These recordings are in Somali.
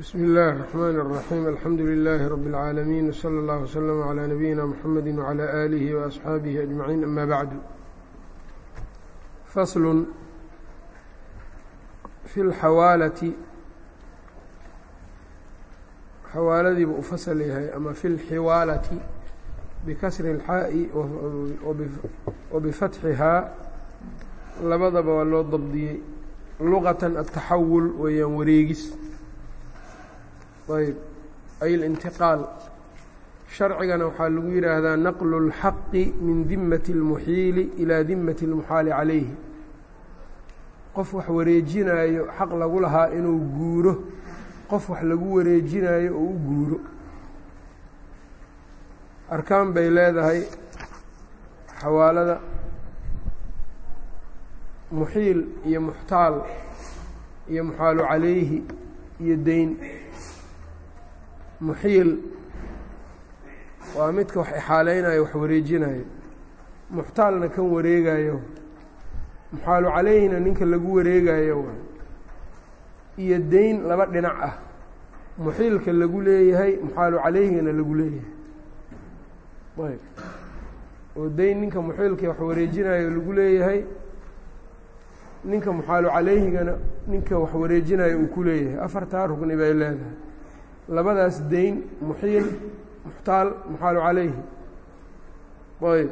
bsmi اllahi الرحmn الرaxيim alxamdu لilaahi rab اlcaalamiin wslى اllah wslm عlى nabiyina mxamedi wعlى aalihi وaصxaabihi aجmaciin ama bacdu faslu fi اlxawaalati xawaaladiibu u fasal yahay ama fi اlxiwaalati bikasri اlxaaءi wabifatxihaa labadaba waa loo dabdiyey luqatan ataxawul weeyaan wareegis ayb ay اlintiqaal sharcigana waxaa lagu yidhaahdaa naqlu اlxaqi min dimati اlmuxiili ilaa dimati اlmuxaali calayhi qof wax wareejinaayo xaq lagu lahaa inuu guuro qof wax lagu wareejinaayo oo u guuro arkaan bay leedahay xawaalada muxiil iyo muxtaal iyo muxaalu calayhi iyo deyn muxiil. Waa midka wax ixaaleynayo wax wareejinayo muxtaalna kan wareegayo muxaalu calayhina ninka lagu wareegayo iyo deyn laba dhinac ah. Muxiilka lagu leeyahay muxaalu calayhigana lagu leeyahay. Ayb. Oo deyn ninka muxiilka wax wareejinayo lagu leeyahay ninka muxaalu calayhigana ninka wax wareejinayo uu ku leeyahay. Afartaa rugni bay leedahay labadaas deyn muxiil muxtaal muxaalu calayhi. Ayb.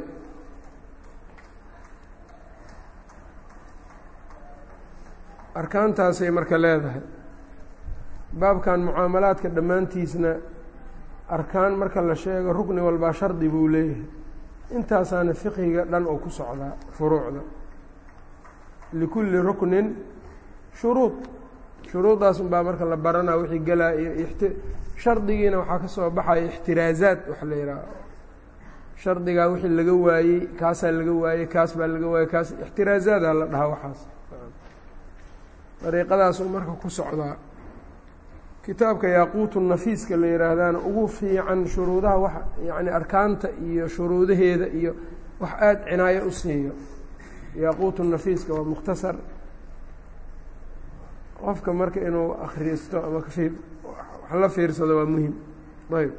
Arkaantaasay marka leedahay. Baabkan mucaamalaadka dhammaantiisna arkaan marka la sheego rukni walbaa shardi buu leeyahay. Intaasaana fiqhiga dhan oo ku socdaa furuucda. Likulli ruknin shuruud shuruuddaas unbaa marka la baranaa wixii galaa iyo shardigiina waxaa ka soo baxaya ixtiraazaad wax la yidhaaha shardigaa wixii laga waayey kaasaa laga waayey kaas baa laga waayey kaas ixtiraazaada la dhahaa waxaas. Dariiqadaasuu marka ku socdaa kitaabka yaaquutu nafiiska la yidhaahdaana ugu fiican shuruudaha wax yacni arkaanta iyo shuruudaheeda iyo wax aada cinaayo u siiyo. Yaaquutu nafiiska waa mukhtasar qofka marka inuu akhriisto ama wax la fiirsado waa muhiim ayb.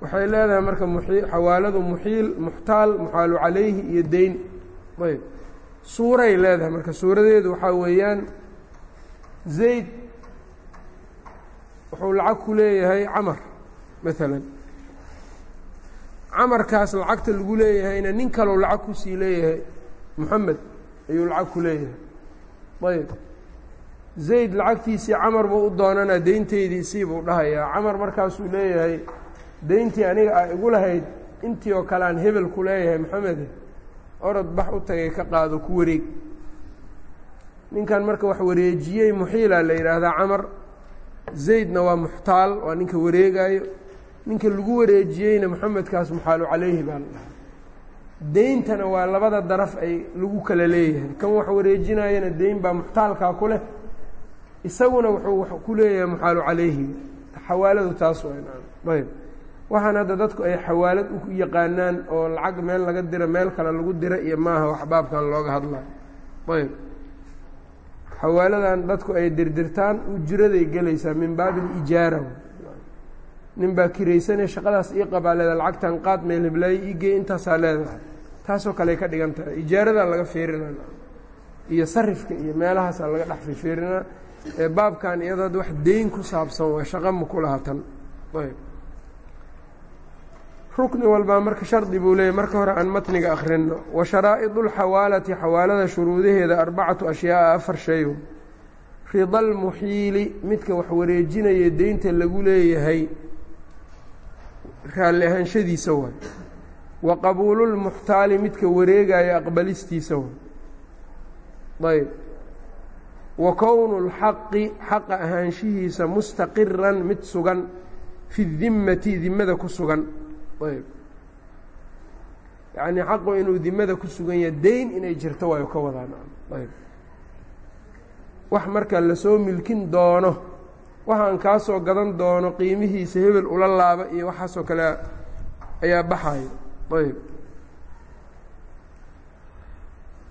Waxay leedahay marka xawaaladu muxiil muxtaal muxaalu calayhi iyo deyn. Ayb. Suuray leedahay marka suuradeedu waxaa weeyaan zayd wuxuu lacag ku leeyahay camar maalan camarkaas lacagta lagu leeyahayna nin kalou lacag ku sii leeyahay moxamed ayuu lacag ku leeyahay ayb zayd lacagtiisii camar buu u doonanaa deynteydii buu dhahayaa. Camar markaasuu leeyahay deyntii aniga a igu lahayd intii oo kale aan hebel ku leeyahay maxamede orod bax u tagay ka qaado ku wareeg. Ninkan marka wax wareejiyey muxiilaa la yidhaahdaa camar. Zaydna waa muxtaal waa ninka wareegaayo. Ninka lagu wareejiyeyna moxamedkaas muxaalu calayhi baa la dhahaa deyntana waa labada daraf ay lagu kala leeyahay. Kan wax wareejinayana deyn baa muxtaalkaa ku leh. Isaguna wuxuu ku leeyahay muxaalu calayhi. Xawaaladu taas ayb. Waxaan hadda dadku ay xawaalad u yaqaanaan oo lacag meel laga dira meel kale lagu dira iyo maaha wax baabkan looga hadlayo ayb. Xawaaladan dadku ay dirdirtaan ujiraday gelaysaa min baabi lijaara nin baa kiraysanay shaqadaas ii qabaa leeda lacagtan qaad meel hiblaayo iigey intaasaa leedahay taasoo kale ka dhigan tahay ijaaradaa laga fiirinaa iyo sarifka iyo meelahaasaa laga dhex ee baabkan iyadoo wax deyn ku saabsan waa shaqa ma ku ayb. Rukni walbaa marka shardi buu leeyay marka hore aan matniga akhrino wa sharaa'idu lxawaalati xawaalada shuruudaheeda arbacatu ashyaaa afar shayo rida lmuxiili midka wax wareejinaya deynta lagu leeyahay raalli ahaanshadiisa waay wa qabuululmuxtaali midka wareegaya aqbalistiisa ayb. Wa kownu lxaqi xaqa ahaanshihiisa mustaqiran mid sugan fi dimmati dimada ku sugan. Ayb. Yacnii xaqu inuu dimada ku sugan yahay deyn inay jirto waayo ka wadaan ayb. Wax marka la soo milkin doono waxaan kaa soo gadan doono qiimihiisa hebel ula laaba iyo waxaasoo kale ayaa baxayo ayb.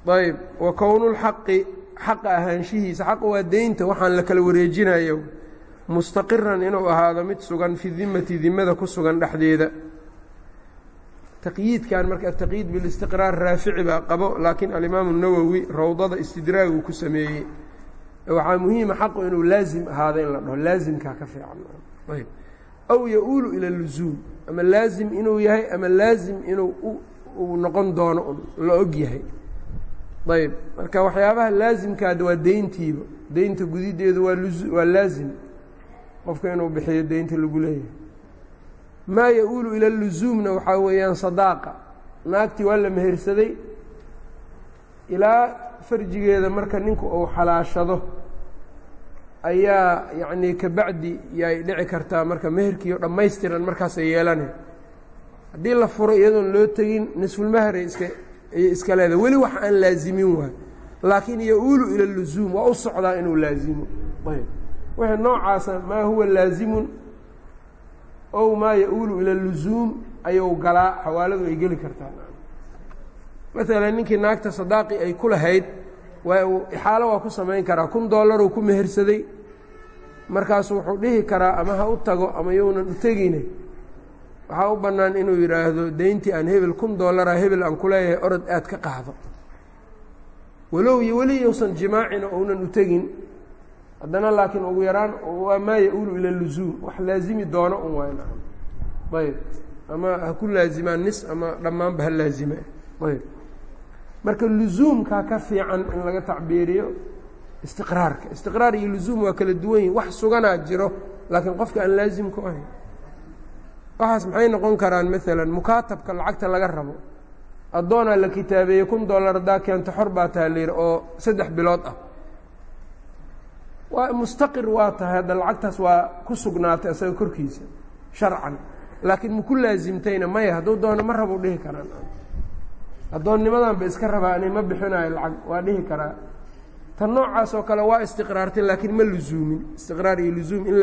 Ayb. Wa kownulxaqi xaqa ahaanshihiisa xaqa waa deynta waxaan la kala wareejinayo mustaqiran inuu ahaado mid sugan fi dimati dimada ku sugan dhexdeeda. Taqyiidkan marka ataqyiid bilistiqraar raafici baa qabo laakiin alimaamu nawowi rawdada istidraag uu ku sameeyey. Waxaa muhiima xaqu inuu laazim ahaado in la dhaho laazimkaa ka fiican. Ayb. Aw ya-uulu ila luzuum ama laazim inuu yahay ama laazim inuu uu noqon doono un la og yahay. Ayb marka waxyaabaha laazimkaada waa deyntiiba. Deynta gudideedu waa waa laazim. Qofka inuu bixiyo deynta lagu leeyahay. Maa ya-uulu ila luzuumna waxaa weeyaan sadaaqa. Naagtii waa la mehersaday. Ilaa farjigeeda marka ninku uu xalaashado ayaa yacnii kabacdi yay dhici kartaa marka meherkiio dhammaystiran markaasay yeelane. Haddii la furo iyadoon loo tegin nisfulmaharay iska ayay iska leedahay. Weli wax aan laazimin waay. Laakiin ya-uulu ila luzuum waa u socdaa inuu laazimo ayb. Wixii noocaasa maa huwa laazimun? Ow maa ya-uulu ila luzuum? Ayuu galaa xawaaladu ay geli kartaa. Maalan ninkii naagta sadaaqi ay ku lahayd ixaalo waa ku samayn karaa. Kun dollaruu ku mehersaday. Markaasu wuxuu dhihi karaa ama ha u tago ama younan u tegine. Waxaa u bannaan inuu yidhaahdo deyntii aan hebel kun dollara hebel aan ku leeyahay orod aad ka qaado. Walow iyo weli yousan jimaacin oo uunan u tegin. Haddana laakiin ugu yaraan waa maa ya-uulu ila luzuum wax laazimi doono un waay nacam ayb. Ama ha ku laazimaan nis ama dhammaanba ha laazime. Ayb marka luzuumkaa ka fiican in laga tacbiiriyo istiqraarka. Istiqraar iyo luzuum waa kala duwan yihiin wax suganaa jiro laakiin qofka aan laazim ku ahayn. Waxaas maxay noqon karaan? Maalan mukaatabka lacagta laga rabo. Addoonaa la kitaabeeyey kun dollar haddaa keento xor baa taha layidhi oo saddex bilood ah. Waa mustaqir waa tahay. Hadda lacagtaas waa ku sugnaatay isaga korkiisa sharcan. Laakiin maku laazimtayna? Maya hadduu doono ma rabuu dhihi karaan addoonnimadan ba iska rabaa ani ma bixinayo lacag waa dhihi karaa. Tan noocaas oo kale waa istiqraartay laakiin ma luzuumin. Istiqraar iyo luzuum in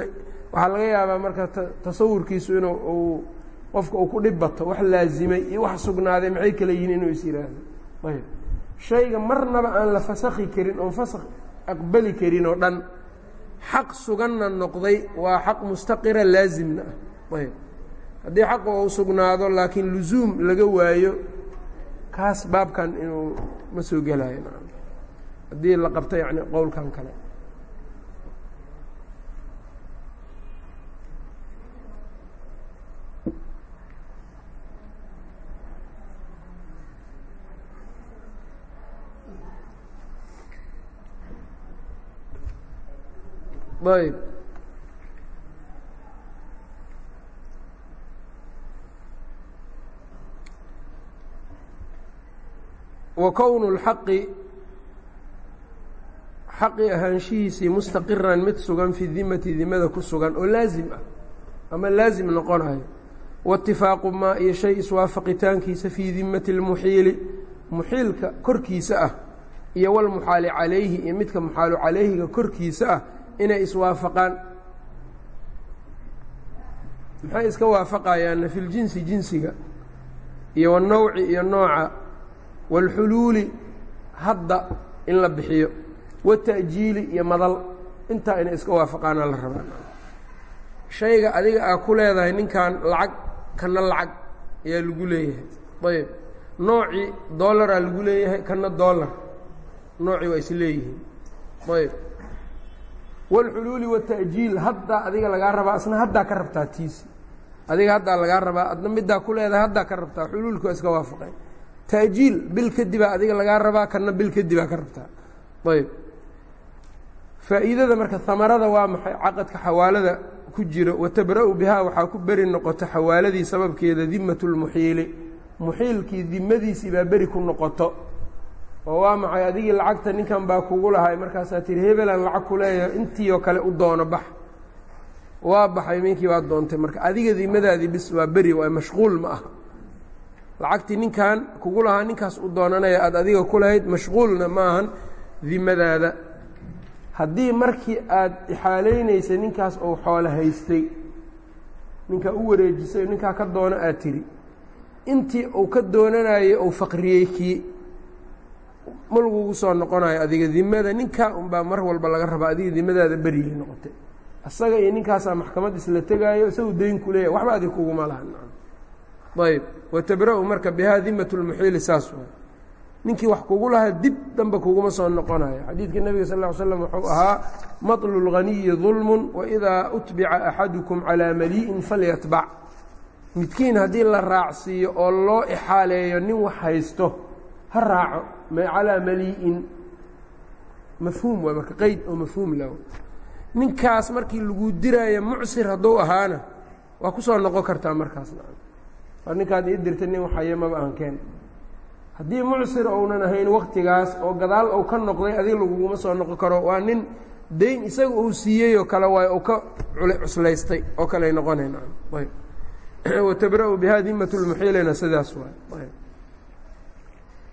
waxaa laga yaabaa marka tasawurkiisu inuu uu qofka uu ku dhib bato wax laazimay iyo wax sugnaaday maxay kala yihiin inuu is yidhaahdo ayb shayga marnaba aan la fasakhi karin oon fasak aqbali karin oo dhan xaq suganna noqday waa xaq mustaqira laazimna. Ah ayb haddii xaqa uu sugnaado laakiin luzuum laga waayo kaas baabkan inuu ma soo gelayo haddii la qabto yani qowlkan kale. Ayb wa kownu اlxaqi xaqi ahaanshihiisii mustaqiran mid sugan fi dimati dimada ku sugan oo laazim ah ama laazim noqonayo. Waitifaaqu maa iyo shay iswaafaqitaankiisa fii dimati اlmuxiili muxiilka korkiisa ah iyo walmuxaali calayhi iyo midka muxaalu calayhiga korkiisa ah inay iswaafaqaan. Maxay iska waafaqayaanna fi ljinsi jinsiga iyo wanowci iyo nooca wاlxuluuli hadda in la bixiyo wataأjiili iyo madal intaa inay iska waafaqaana la rabaa shayga adiga aa ku leedahay ninkan lacag kana lacag ayaa lagu leeyahay ayb noocii dollaraa lagu leeyahay kana dollar noocii waa is leeyihiin ayb wاlxuluuli wataأjiil haddaa adiga lagaa rabaa asna haddaa ka rabtaa tiisi adiga haddaa lagaa rabaa adna middaa ku leedahay haddaa ka rabtaa xuluulka waa iska waafaqeen taajiil bil kadibaa adiga lagaa rabaa kana bil kadibaa ka rabtaa. Ayb faa'iidada marka hamarada waa maxay? Caqadka xawaalada ku jiro watabra-u bihaa waxaa ku beri noqoto xawaaladii sababkeeda dimat lmuxiili muxiilkii dimadiisii baa beri ku noqoto. Oo waa maxay? Adigii lacagta ninkan baa kugu lahay markaasaa tihi hebelan lacag ku intii oo kale u doono bax. Waa baxay ninkii baa doontay. Marka adiga dimadaadii bis waa beri waa mashquul ma aha lacagtii ninkan kugu lahaa ninkaas u doonanaya aada adiga ku lahayd mashquulna ma ahan dimadaada. Haddii markii aada ixaalaynaysay ninkaas ou xoolo haystay ninkaa u wareejisay ninkaa ka doono aad tiri intii uu ka doonanayay ou faqriyey kii ma soo noqonayo adiga dimada. Ninkaa unbaa mar walba laga rabaa adiga dimadaada beriyay noqotay. Asaga iyo ninkaasaa maxkamad isla tegaayo isagu dayn ku leeyahy waxba adig kuguma laha. Ayb watabra'u marka bihaa dimat lmuxiili saas way ninkii wax kugu lahaa dib dambe kuguma soo noqonayo xadiidka nebiga sal ll ly slam wuxuu ahaa matlu lghaniyi dulmun waidaa utbica axadukum calaa malii'in falyatbac. Midkiin haddii la raacsiiyo oo loo ixaaleeyo nin wax haysto ha raaco calaa malii'in mafhuum waa marka qeyd oo mafhuum law ninkaas markii lagu diraayo mucsir hadduu ahaana waa ku soo noqon kartaa markaas war ninkaad ii dirtay nin waxaye maba aan keen haddii mucsir ounan ahayn waktigaas oo gadaal ou ka noqday adiga laguguma soo noqon karo waa nin dayn isaga uu siiyey oo kale waay uu ka cuslaystay oo kaley noqonayn ayb. Wtabra-u biha dimat sidaas waay.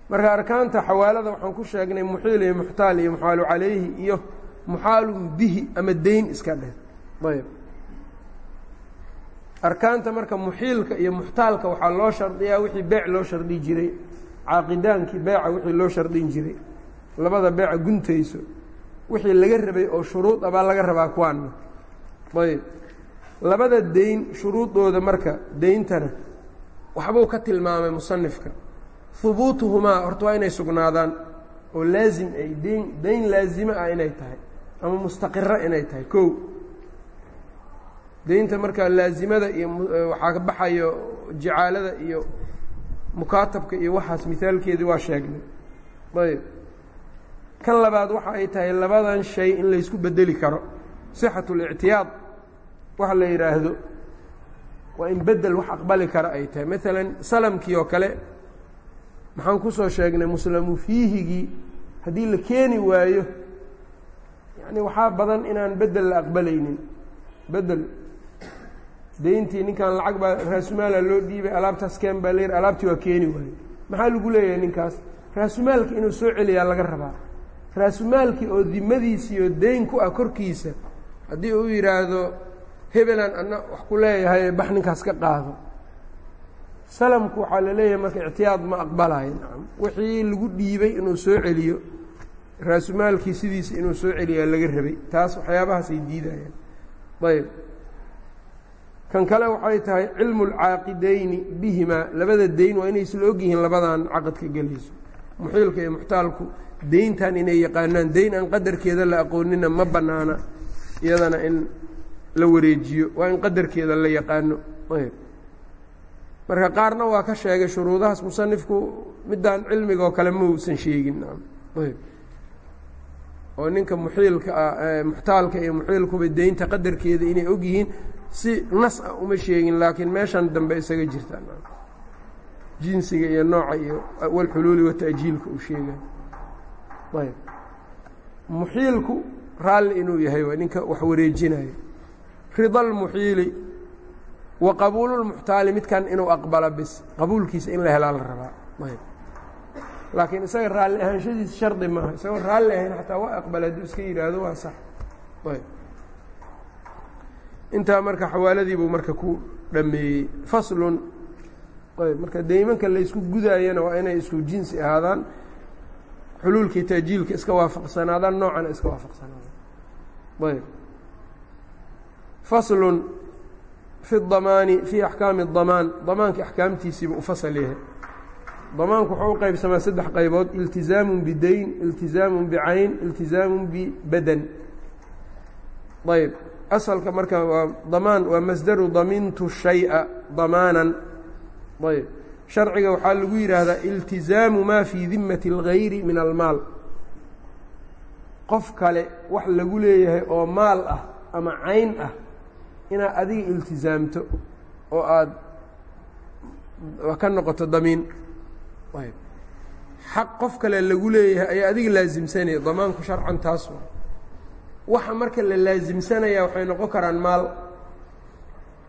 Marka arkaanta xawaalada waxaan ku sheegnay muxiil iyo muxtaal iyo muxaalu calayhi iyo muxaalun bihi ama deyn iska dheh ayb arkaanta marka muxiilka iyo muxtaalka waxaa loo shardiyaa wixii beec loo shardi jiray. Caaqidaankii beeca wixii loo shardin jiray. Labada beeca guntayso wixii laga rabay oo shuruud a baa laga rabaa kuwaanna ayb. Labada deyn shuruudooda marka deyntana waxbuu ka tilmaamay musanifka hubuutuhumaa horta waa inay sugnaadaan oo laazim ay deyn deyn laazimo ah inay tahay ama mustaqiro inay tahay. Kow deynta marka laazimada iyo waxaa ka baxayo jacaalada iyo mukaatabka iyo waxaas mihaalkeedii waa sheegnay. Ayb. Kan labaad waxa ay tahay labadan shay in laysku bedeli karo. Sixat اlictiyaad waxa la yidhaahdo waa in bedel wax aqbali kara ay tahay. Maalan salamkii oo kale maxaan ku soo sheegnay muslamu fiihigii haddii la keeni waayo yani waxaa badan inaan bedel la aqbalaynin. Bedel deyntii ninkan lacag baa raasumaala loo dhiibay alaabtaas keen baa layidhi alaabtii waa keeni waaye maxaa lagu leeyahay ninkaas? Raasumaalka inuu soo celiyaa laga rabaa. Raasumaalkii oo dimadiisii oo deyn ku ah korkiisa haddii uu yidhaahdo hebelan anna wax ku leeyahay bax ninkaas ka qaado. Salamku waxaa la leeyahay marka ictiyaad ma aqbalayo. Nacam wixii lagu dhiibay inuu soo celiyo raasumaalkii sidiisa inuu soo celiyaa laga rabay. Taas waxyaabahaasay diidayaan. Ayb kan kale waxay tahay cilmu lcaaqidayni bihimaa labada deyn waa inay isla ogyihiin labadan caqadka gelayso muxiilka iyo muxtaalku deyntan inay yaqaanaan. Deyn aan qadarkeeda la aqoonina ma bannaana iyadana in la wareejiyo waa in qadarkeeda la yaqaano. Marka qaarna waa ka sheegay shuruudahaas musanifku midaan cilmiga oo kale ma uusan sheegin. Oo ninka muxiilka ah muxtaalka iyo muxiilkuba deynta qadarkeeda inay ogyihiin si nas ah uma sheegin laakiin meeshan dambe isaga jirta jinsiga iyo nooca iyo walxuluuli wata'jiilka uu sheegay. Ayb. Muxiilku raalli inuu yahay waa ninka wax wareejinayo rida almuxiili wa qabuululmuxtaali midkan inuu aqbalo bis qabuulkiisa in la helaa la rabaa. Ayb. Laakiin isaga raalli ahaanshadiisa shardi maaha. Isagoo raalli ahayn xataa waa aqbala hadduu iska yidhaahdo waa sax. Ayb intaa marka xawaaladiibuu marka ku dhameeyey faslun ayb marka deymanka laysku gudaayana waa inay isku jinsi ahaadaan. Xuluulkii taajiilka iska waafaqsanaadaan noocana iska waafaqsanaadaan. Ayb. Faslun fi damaani fii axkaami اdamaan damaanka axkaamtiisiiba u fasal damaanku wuxuu u qaybsamaa saddex qaybood. Iltizaamu bidayn iltizaamu bicayn iltizaamu bibadan ayb asalka marka waa damaan waa masdaru damintu shayءa damaanan. Ayb. Sharciga waxaa lagu yidhaahdaa iltizaamu maa fii dimati اlgayri min almaal. Qof kale wax lagu leeyahay oo maal ah ama cayn ah inaad adiga iltizaamto oo aada ka noqoto damiin. Ayb. Xaq qof kale lagu leeyahay ayaa adiga laasimsanaya damaanku sharcan taas waxa marka la laasimsanaya waxay noqon karaan maal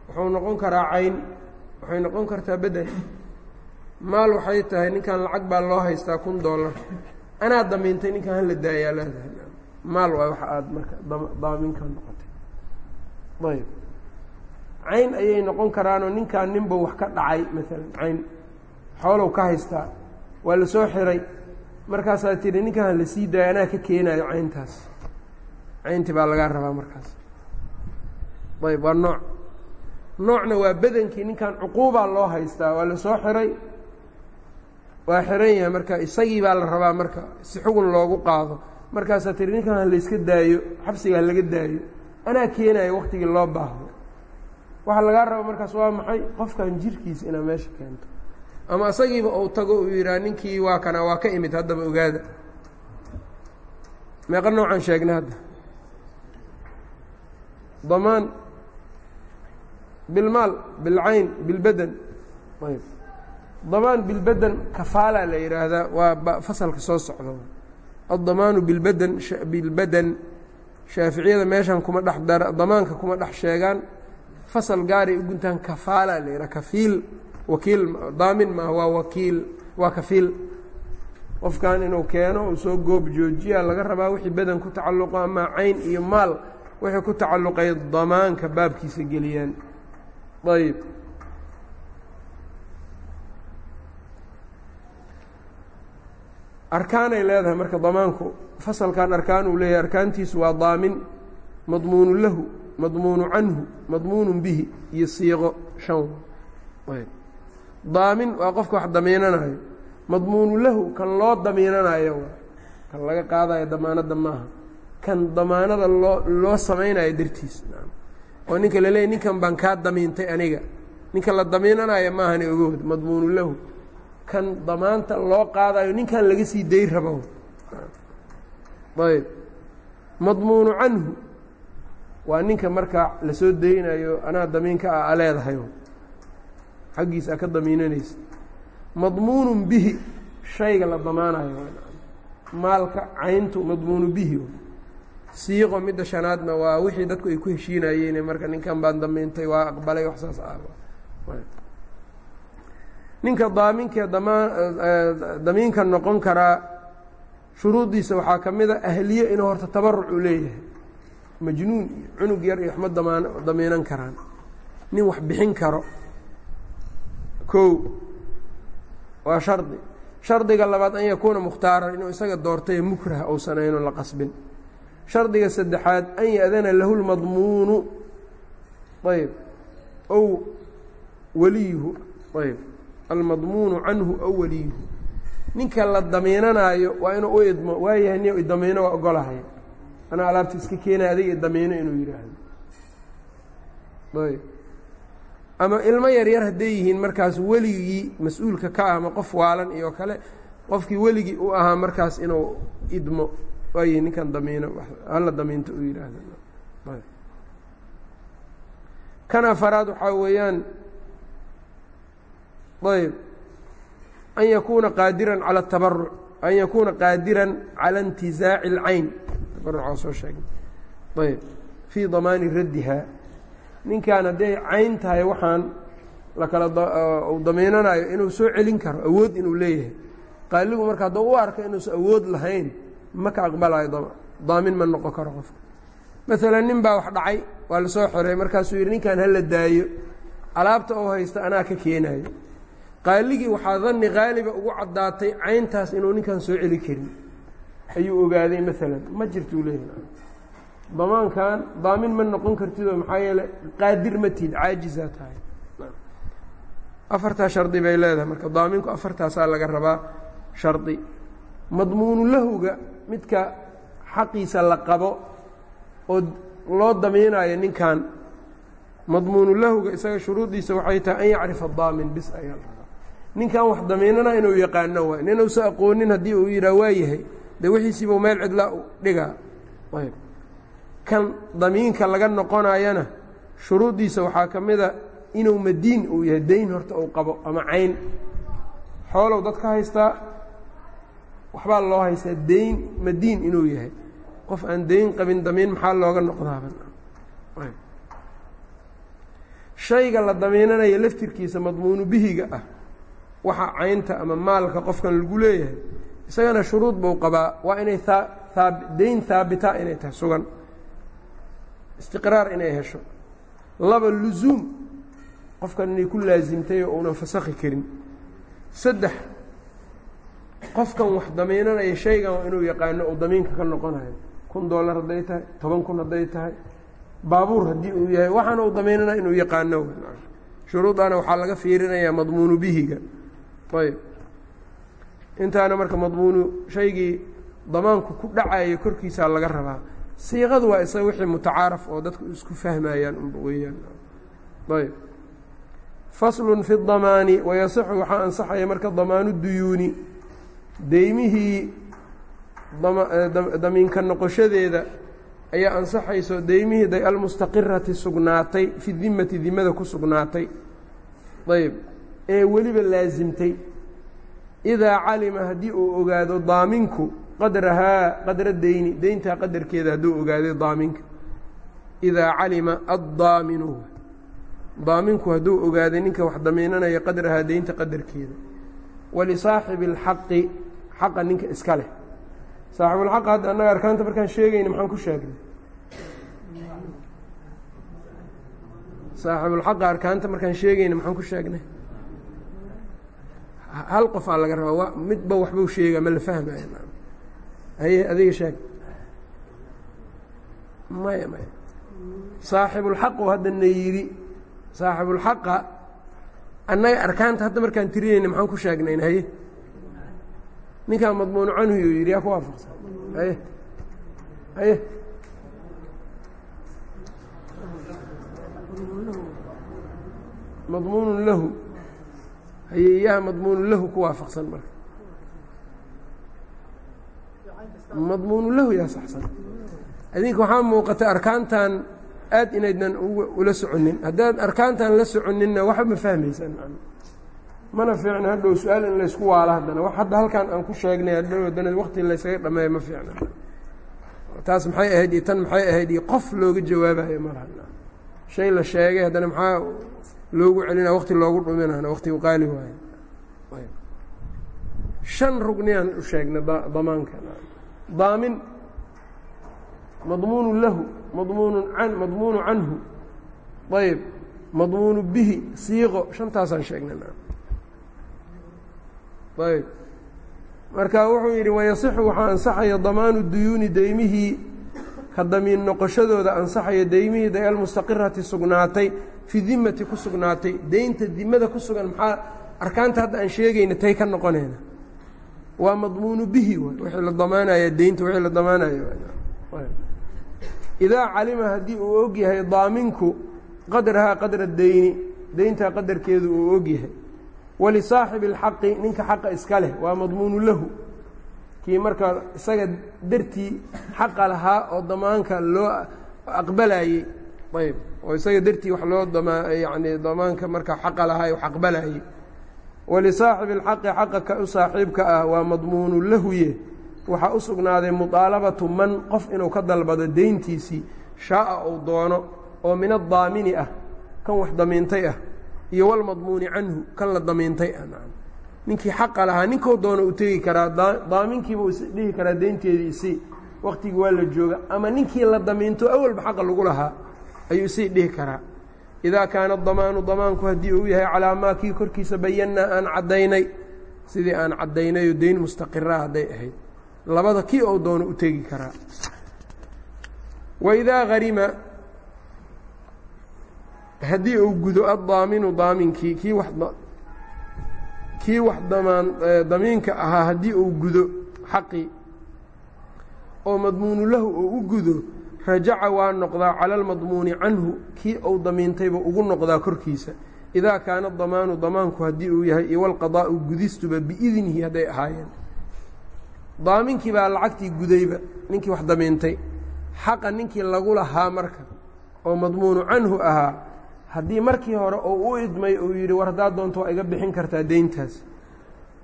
wuxuu noqon karaa cayn waxay noqon kartaa bedel. Maal waxay tahay ninkan lacag baa loo haystaa kun dollar. Anaa damiintay ninkan hala daayaa leedahay maal waay waxa aada marka daaminka noqotay. Ayb cayn ayay noqon karaanoo ninkan ninba wax ka dhacay maalan cayn xoolow ka haystaa waa la soo xiray. Markaasaa tihi ninkaan la sii daaya anaa ka keenaayo cayntaas caynti baa lagaa rabaa markaas. Ayb waa nooc. Noocna waa bedankii ninkan cuquubaa loo haystaa waa la soo xiray. Waa xiran yahay marka isagii baa la rabaa marka si xugun loogu qaado. Markaasaa tiri ninkan ha layska daayo xabsiga ha laga daayo anaa keenayo waktigii loo baahdo. Waxaa lagaa raba markaas waa maxay? Qofkan jirkiisa inaa meesha keento. Ama isagiiba uu tago uu yidhaha ninkii waa kana waa ka imid haddaba ogaada. Meeqa noocaan sheegnay hadda damaan bilmaal bilcayn bilbeden ayb. Damaan bilbeden kafaala la yidhaahdaa waa fasalka soo socda. Addamaanu bilbeden bilbeden shaaficiyada meeshan kuma dhex dara damaanka kuma dhex sheegaan. Fasal gaaray u guntaan kafaala la yidhaha kafiil. Wakiil daamin maaha waa wakiil waa kafiil. Qofkan inuu keeno uu soo goob joojiya laga rabaa wixii beden ku tacalluqo ama cayn iyo maal wixii ku tacalluqay damaanka baabkiisa geliyaan ayb arkaanay leedahay marka damaanku fasalkan arkaan uu leeyahay arkaantiisu waa daamin madmuunu lahu madmuunu canhu madmuunu bihi iyo siiqo shan ayb daamin waa qofka wax damiinanayo. Madmuunu lahu kan loo damiinanayo kan laga qaadayo damaanadda maaha kan damaanada loo loo samaynayo dartiis. Oo ninka la ninkan baan kaa damiintay aniga. Ninka la damiinanayo maahani ogood madmuunu lahu. Kan damaanta loo qaadayo ninkan laga sii day rabo. Ayb madmuunu canhu. Waa ninka markaa la soo daynayo anaa damiinka ah a leedahay. Xaggiisa a ka damiinanaysa. Madmuunun bihi shayga la damaanayo. Maalka cayntu madmuunu bihi siiqo midda shanaadna waa wixii dadku ay ku heshiinayeen marka ninkan baan damiintay waa aqbalay wax saas ah. Ninka daaminkee damaan damiinka noqon karaa shuruuddiisa waxaa ka mid a inuu horta tabaruc u leeyahay. Majnuun iyo cunug yar iyo waxma damaan damiinan karaan. Nin wax bixin karo. Kow waa shardi. Shardiga labaad an yakuuna mukhtaaran inuu isaga doortay mukrah uusan aynu la qasbin shardiga saddexaad an ya-dana lahu lmadmuunu ayb. Ow waliyuhu ayb. Almadmuunu canhu aw waliyuhu ninka la damiinanaayo waa inuu u idmo waayahay ni idamiino waa ogolahay. Anaa alaabta iska keenaya adiga idamiino inuu yidhaahdo. Ayb. Ama ilmo yaryar hadday yihiin markaas weligii mas'uulka ka ah ama qof waalan iyo kale qofkii weligii u ahaa markaas inuu idmo waayahay ninkan damiino hala damiinto uu yidhaahdo kan afaraad waxaa weeyaan ayb an yakuuna qaadiran calى اtabaruc an yakuuna qaadiran calى اntizaaci اlcayn tabarucaa soo sheegay ayb fii damaani raddiha ninkan hadday cayn tahay waxaan lakala u damiinanayo inuu soo celin karo awood inuu leeyahay qaaligu marka hadduu u arko inuusan awood lahayn ma ka aqbalayo daamin ma noqon karo qofka. Maalan nin baa wax dhacay waa la soo xoreey markaasuu yidhi ninkan hala daayo alaabta oo haysta anaa ka keenayo. Qaaligii waxaa danni qaaliba ugu caddaatay cayntaas inuu ninkan soo celi karin. Ayuu ogaaday maalan ma jirtuu leeyahay. Damaankan daamin ma noqon kartidoo maxaa yeele qaadir ma tihid caajisaa tahay. Afartaa shardi bay leedahay marka daaminku afartaasaa laga rabaa shardi. Madmuunu midka xaqiisa la qabo oo loo damiinayo ninkan madmuunu lahuga isaga shuruuddiisa waxay tahay an yacrifa daamin bis ayaa la rabaa ninkan wax damiinana inuu yaqaano waay. Ninuusa aqoonin haddii uu yidhaha waa yahay dee wixiisiibuu meel cidla dhigaa. Ayb. Kan damiinka laga noqonayana shuruuddiisa waxaa ka mid a inuu madiin uu yahay dayn horta uu qabo ama cayn. Xoolow dad ka haystaa waxbaa loo haystaa dayn madiin inuu yahay. Qof aan dayn qabin damiin maxaa looga noqdaaba shayga la damiinanayo laftirkiisa madmuunu bihiga ah waxa caynta ama maalka qofkan lagu leeyahay isagana shuruud buu qabaa. Waa inay aa dayn haabita inay tahay sugan. Istiqraar inay hesho. Laba lusuum qofkan inay ku laasimtay oo uunan fasakhi karin. Saddex qofkan wax damiinanaya shaygan inuu yaqaano uu damiinka ka noqonayo. kun dollar hadday tahay toban kun hadday tahay. Baabuur haddii uu yahay waxaana uu damiinanaya inuu yaqaano. Shuruudana waxaa laga fiirinayaa madmuunu bihiga. Ayb intaana marka madmuunu shaygii damaanku ku dhacayo korkiisaa laga rabaa. Siiqadu waa isaga wixii mutacaaraf oo dadku isku fahmayaan unba weeyaan. Ayb faslun fi damaani wayasixu waxaa ansaxaya marka damaanu duyuuni deymihii damiinka noqoshadeeda ayaa ansaxayso deymihii day almustaqirati sugnaatay fi dimati dimada ku sugnaatay. Ayb ee weliba laasimtay idaa calima haddii uu ogaado daaminku qadrahaa qadra deyni deyntaa qadarkeeda hadduu ogaaday daaminka idaa calima addaaminu. Daaminku hadduu ogaaday ninka wax damiinanaya qadrahaa deynta qadarkeeda. Walisaaxibi اlxaqi xaqa ninka iska leh. Saaxibulxaqa hadda annaga arkaanta markaan sheegayna maxaan ku sheegnay? Saaxibulxaqa arkaanta markaan sheegayna maxaan ku sheegnay? Hal qofaa laga rabaa midba waxbuu sheegaa ma la fahmaya haye adiga sheeg maya maya saaxibulxaq hadda na yidhi saaxibulxaqa annaga arkaanta hadda markaan tirinayna maxaan ku sheegnayn haye ninkaa madmuunu canhu yuu yidhi yaa ku waafaqsan. Haye haye madmuunun lahu haye iyaha madmuunu lahu ku waafaqsan marka. Madmuunu lahu yaa saxsan. Adinka waxaa muuqata arkaantan aad inaydnan ula soconin haddaad arkaantan la soconinna waxba ma fahmaysaan mana fiicna hadhow su'aal in laysku waalo haddana. Wax hadda halkaan aan ku sheegnay hadhow haddana waqti laysaga dhameeyo ma fiicna. Taas maxay ahayd iyo tan maxay ahayd iyo qof looga jawaabayo malaha shay la sheegay haddana maxaa loogu celina waqti loogu dhuminana waqtigu qaali waayo. Shan rugniyaan u sheegnay damaanka daamin madmuunu lahu madmuunu an madmuunu canhu. Ayb. Madmuunu bihi siiqo shantaasaan sheegnay ayb. Marka wuxuu yidhi wayasixu waxaa ansaxaya damaanu duyuuni deymihii ka damiin noqoshadooda ansaxaya deymihii day almustaqirati sugnaatay fi dimati ku sugnaatay. Deynta dimada ku sugan maxaa arkaanta hadda aan sheegayna tay ka noqonayna waa madmuunu bihi wixii la damaanaya deynta wixii la damaanayo idaa calima haddii uu og yahay daaminku qadrahaa qadra deyni deyntaa qadarkeedu uu og yahay walisaaxibi اlxaqi ninka xaqa iska leh waa madmuunu lahu kii markaa isaga dartii xaqa lahaa oo damaanka loo aqbalayey ayb oo isaga dartii wax loo dama yani damaanka markaa xaqa lahaa wax aqbalayey walisaaxibi اlxaqi xaqa ka u saaxiibka ah waa madmuunu lahuye waxaa u sugnaaday muطaalabatu man qof inuu ka dalbado deyntiisii shaaa uu doono oo min addaamini ah kan wax damiintay ah iyo walmadmuuni canhu kan la damiintay. Ah ninkii xaqa lahaa ninkuu doono u tegi karaa daaminkiiba uu dhihi karaa deynteedii isii waktigii waa la jooga. Ama ninkii la damiinto awalba xaqa lagu lahaa ayuu isii dhihi karaa. Idaa kaana damaanu damaanku haddii uu yahay calaa maa kii korkiisa bayannaa aan caddaynay. Sidii aan caddaynayo deyn mustaqira hadday ahayd. Labada kii ou doono u tegi karaa. Waidaa harima haddii uu gudo addaaminu daaminkii kii wax kii wax damaan damiinka ahaa haddii uu gudo xaqii oo madmuunu lahu oo u gudo rajaca waa noqdaa cala almadmuuni canhu kii uu damiintayba ugu noqdaa korkiisa. Idaa kaana damaanu damaanku haddii uu yahay iyo walqadaa'u gudistuba biidnihi hadday ahaayeen. Daaminkii baa lacagtii gudayba ninkii wax damiintay. Xaqa ninkii lagu lahaa marka oo madmuunu canhu ahaa haddii markii hore uu u idmay uu yidhi war haddaad doonto waa iga bixin kartaa deyntaas.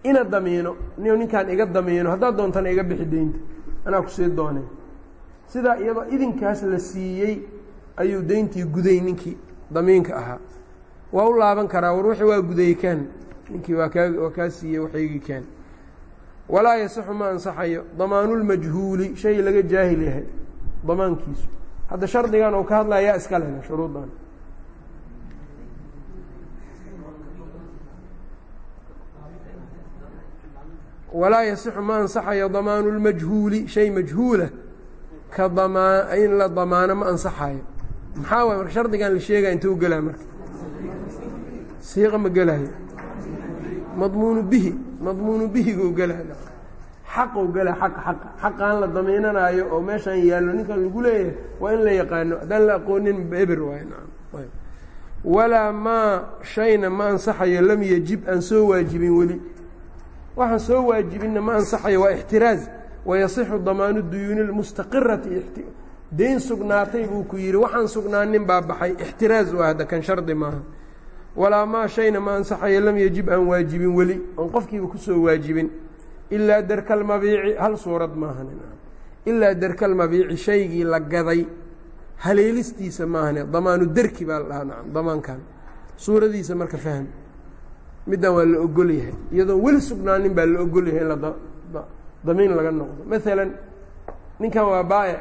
Ina damiino ni ninkaan iga damiino haddaad doontana iga bixi deynta anaa ku sii doonay. Sidaa iyadoo idinkaas la siiyey ayuu deyntii guday ninkii damiinka ahaa. Waa u laaban karaa war wixii waa guday kaan ninkii waa kaa waa kaa siiyey waxaygii kaan walaa yasaxu ma ansaxayo damaanulmajhuuli shay laga jaahil yahay damaankiisu. Hadda shardigan uu ka hadlayaa iska lena shuruudan walaa yasixu ma ansaxayo damaanu اlmajhuuli shay majhuula ka damaa in la damaano ma ansaxayo. Maxaa waay? Marka shardigan la sheegaya inta gelaa marka. Siiqa ma gelayo. Madmuunu bihi madmuunu bihiguu gelaya xaqou gelaa xaq xaqa xaqaan la damiinanaayo oo meeshaan yaallo ninkan lagu leeyahay waa in la yaqaano. Haddaan la aqoonin eber waay nacam walaa maa shayna ma ansaxayo lam yejib aan soo waajibin weli waxaan soo waajibinna ma ansaxayo waa ixtiraaz. Wayasixu damaanu duyuuni lmustaqirati. Deyn sugnaatay buu ku yidhi waxaan sugnaanin baa baxay. Ixtiraaz waa hadda kan shardi maaha. Walaa maa shayna ma ansaxayo lam yejib aan waajibin weli. Oon qofkiiba ku soo waajibin. Ilaa darkalmabiici hal suurad maahan. Ilaa darkalmabiici shaygii la gaday haleelistiisa maahane damaanu derki baa la dhahaa damaankan suuradiisa marka fahm middan waa la ogol yahay. Iyadoon weli sugnaanin baa la ogol yahay in la damiin laga noqdo. Maalan ninkan waa baaye.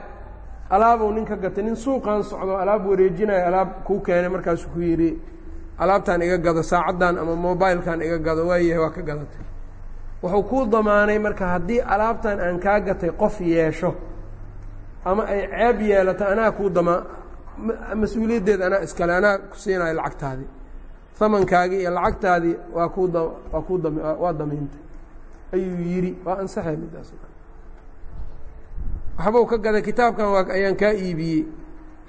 Alaabuu nin ka gatay. Nin suuqan socdo alaab wareejinayo alaab kuu keenay markaasuu ku yidhi alaabtaan iga gado saacaddan ama mobilkan iga gado waayahay waa ka gadatay. Wuxuu kuu damaanay marka haddii alaabtan aan kaa gatay qof yeesho ama ay ceeb yeelato anaa kuu damaa mas'uuliyaddeeda anaa iskale anaa ku siinayo lacagtaadii hamankaagii iyo lacagtaadii waa kuu da waa damiintay. Ayuu yidhi waa ansaxay middaas waxbuu ka gaday kitaabkan waa ayaan kaa iibiyey.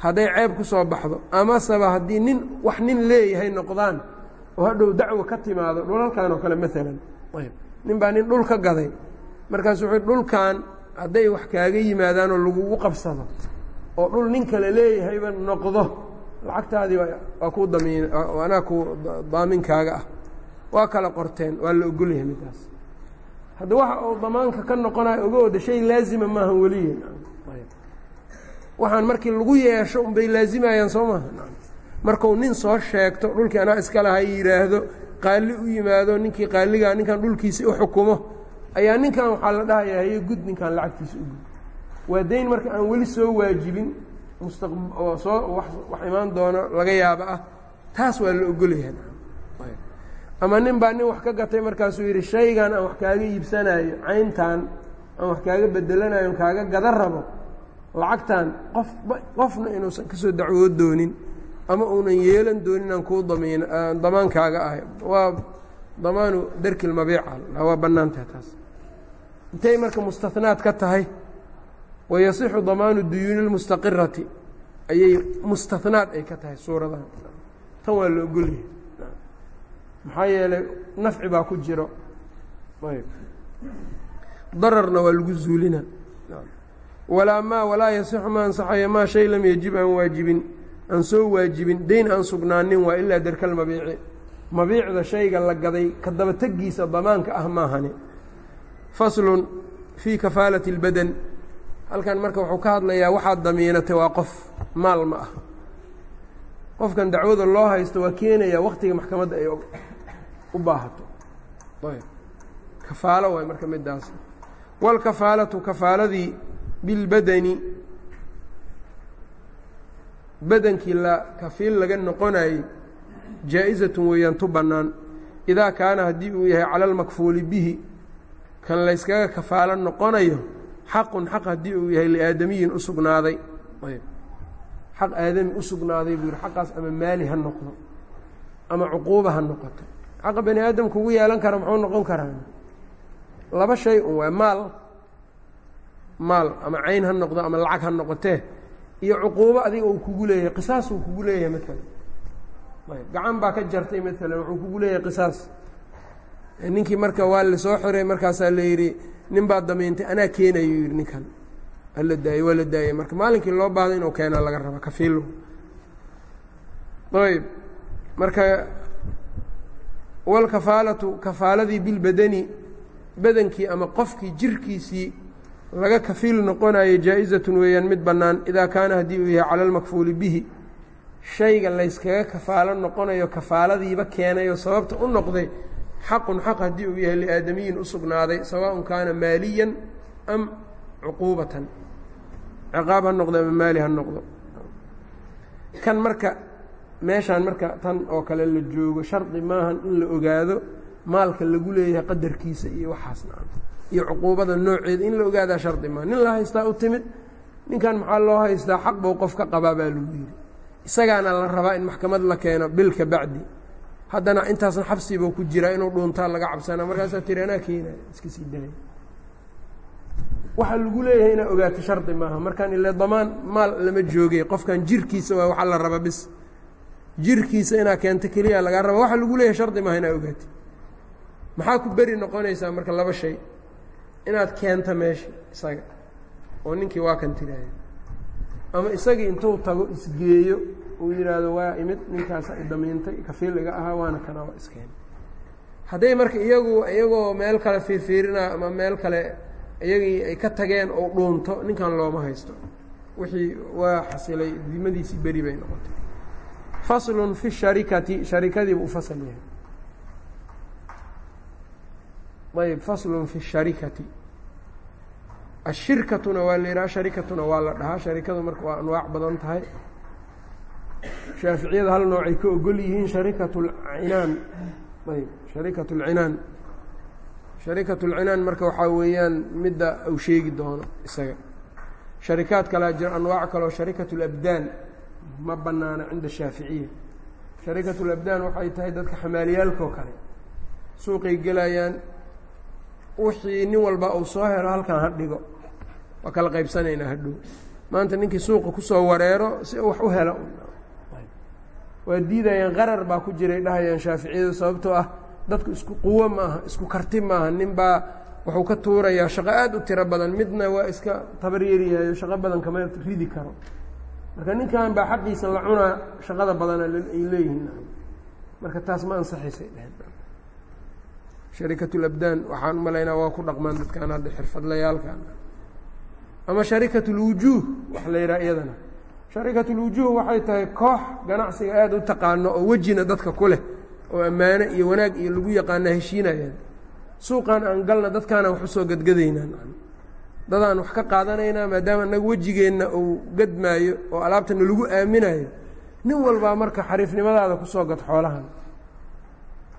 Hadday ceeb ku soo baxdo amaseba haddii nin wax nin leeyahay noqdaan oo hadhow dacwo ka timaado dhulalkan oo kale maalan ayb nin baa nin dhul ka gaday. Markaasu wuxuu dhulkan hadday wax kaaga yimaadaan oo lagugu qabsado oo dhul nin kale leeyahayba noqdo lacagtaadii waa kuu anaa ku daaminkaaga ah. Waa kala qorteen waa la ogolyahay middaas. Hadda waxa uu damaanka ka noqonayo ogooda shay laazima maaha weliye waxaan markii lagu yeesho unbay laazimayaan soo maaha. Marku nin soo sheegto dhulkii anaa iska laha yidhaahdo qaali u yimaado ninkii qaaligaa ninkan dhulkiisa u xukumo ayaa ninkan waxaa la dhahayaa haye gud ninkan lacagtiisa u gud. Waa dayn marka aan weli soo waajibin oo wax imaan doono laga yaabo ah taas waa la ogolyahay. Ama nin baa nin wax ka gatay markaasuu yidhi shaygan aan wax kaaga iibsanaayo cayntan aan wax kaaga bedelanayo on kaaga gadan rabo lacagtan qof qofna inuusan ka soo dacwood doonin ama uunan yeelan doonin aan kuu damiin aan damaankaaga ahay. Waa damaanu darkilmabiica waa bannaan taas. Intay marka mustahnaad ka tahay wayasixu damaanu duyuuni lmustaqirati ayay mustahnaad ay ka tahay suuradahan tan waa la ogolyahay maxaa yeelay nafci baa ku jiro dararna waa lagu zuulina walaa maa walaa yasixu ma ansaxayo maa shay lam yejib aan waajibin aan soo waajibin dayn aan sugnaanin waa ilaa derkal mabiici mabiicda shayga la gaday ka dabategiisa damaanka ah maahani faslun fii kafaalati اlbadan halkan marka wuxuu ka hadlayaa waxaad damiinatay waa qof maal ma ah qofkan dacwada loo haysto waa keenayaa waktiga maxkamadda ay u baahato. Kafaalo waay marka midaas. Wاlkafaalatu kafaaladii bilbadani badankii la kafiil laga noqonayey jaa-izatun weeyaan tu bannaan. Idaa kaana haddii uu yahay cala almakfuuli bihi kan layskaga kafaalo noqonayo xaqun xaq haddii uu yahay liaadamiyin u sugnaaday. Xaq aadami u sugnaaday buu yihi xaqaas ama maali ha noqdo ama cuquuba ha noqoto. Xaqa bani aadamku ugu yeelan kara muxuu noqon karaa? Laba shay un waa maal maal ama cayn ha noqdo ama lacag ha noqotee iyo cuquubo adiga uu kugu leeyahay qisaas uu kugu leeyahay maalan gacan baa ka jartay maalan wuxuu kugu leeyahay qisaas ninkii marka waa la soo xiray markaasaa la yidhi nin baa damiintay anaa keenayo yidhi ninkan. Ala daayey waa la daayey marka maalinkii loo baahdo inuu keenaa laga raba kafiilo ayb marka walkafaalatu kafaaladii bilbadani badankii ama qofkii jirkiisii laga kafiil noqonayo jaa-izatun weeyaan mid bannaan idaa kaana haddii uu yahay cala almakfuuli bihi shayga layskaga kafaalo noqonayo kafaaladiiba keenayoo sababta u noqday xaqun xaq haddii uu yahay liaadamiyin u sugnaaday sawaaءun kaana maaliyan am cuquubatan. Ciqaab ha noqdo ama maali ha noqdo. Kan marka meeshaan marka tan oo kale la joogo shardi maahan in la ogaado maalka lagu leeyahay qadarkiisa iyo waxaasna iyo cuquubada nooceeda in la ogaadaa shardi maa nin la haystaa u timid ninkan maxaa loo haystaa? Xaq buu qof ka qabaa baa lagu yidhi. Isagaana la rabaa in maxkamad la keeno bil ka bacdi haddana intaasna xabsibuu ku jiraa inuu dhuuntaa laga cabsanaa markaasaa tiri anaa keenaya iska sii daaya waxaa lagu leeyahay inaa ogaato shardi maaha. Markaan ile damaan maal lama joogay. Qofkan jirkiisa waa waxaa la raba bis. Jirkiisa inaa keento keliya lagaa raba. Waxaa lagu leeyahay shardi maaha inaa ogaati maxaa ku beri noqonaysaa marka laba shay? Inaad keento meesha isaga oo ninkii waa kan tiraahda ama isagii intuu tago isgeeyo uu yidhaahdo waa imid ninkaasa idamiintay kafiil iga ahaa waana kana waa iskeen. Hadday marka iyagu iyagoo meel kale fiirfiirinaa ama meel kale iyagii ay ka tageen oo dhuunto ninkan looma haysto. Wixii waa xasilay dimadiisii beri bay noqotay. Faslun fi sharikati sharikadiibu u fasal yahay. Ayb faslun fi sharikati. Ashirkatuna waa la yidhaha sharikatuna waa la dhahaa sharikadu marka waa anwaac badan tahay shaaficiyada hal noocay ka ogol yihiin sharikat lcinaan ayb sharikat lcinaan sharikat lcinaan marka waxaa weeyaan midda uu sheegi doono isaga. Sharikaad kalea jira anwaac kaleo sharikat labdaan ma banaana cinda shaaficiya sharikat labdaan waxay tahay dadka xamaaliyaalka oo kale. Suuqay gelayaan wixii nin walba uu soo helo halkan ha dhigo. Waa kala qaybsanaynaa hadhow maanta ninkii suuqa ku soo wareero si wax u helo waa diidayaan qarar baa ku jiray dhahayaan shaaficiyadu sababtoo ah dadku isku quwo maaha isku karti maaha. Nin baa wuxuu ka tuurayaa shaqo aad u tiro badan midna waa iska tabar yaryahayo shaqo badan kama ridi karo. Marka ninkan baa xaqiisa la cunaa shaqada badana ay leeyihiin. Marka taas ma ansaxaysay dheheen sharikatulabdaan waxaan u malaynaa waa ku dhaqmaan dadkaan hadda xirfadlayaalkan ama sharikatulwujuuh wax la yidhaha iyadana sharikatulwujuuh waxay tahay koox ganacsiga aada u taqaano oo wejina dadka ku leh oo ammaano iyo wanaag iyo lagu yaqaana heshiinayaan. Suuqan aan galna dadkaanaan wax u soo gadgadaynaa dadaan wax ka qaadanaynaa maadaama anaga wejigeenna uu gadmaayo oo alaabtana lagu aaminayo nin walbaa marka xariifnimadaada ku soo gad xoolahan.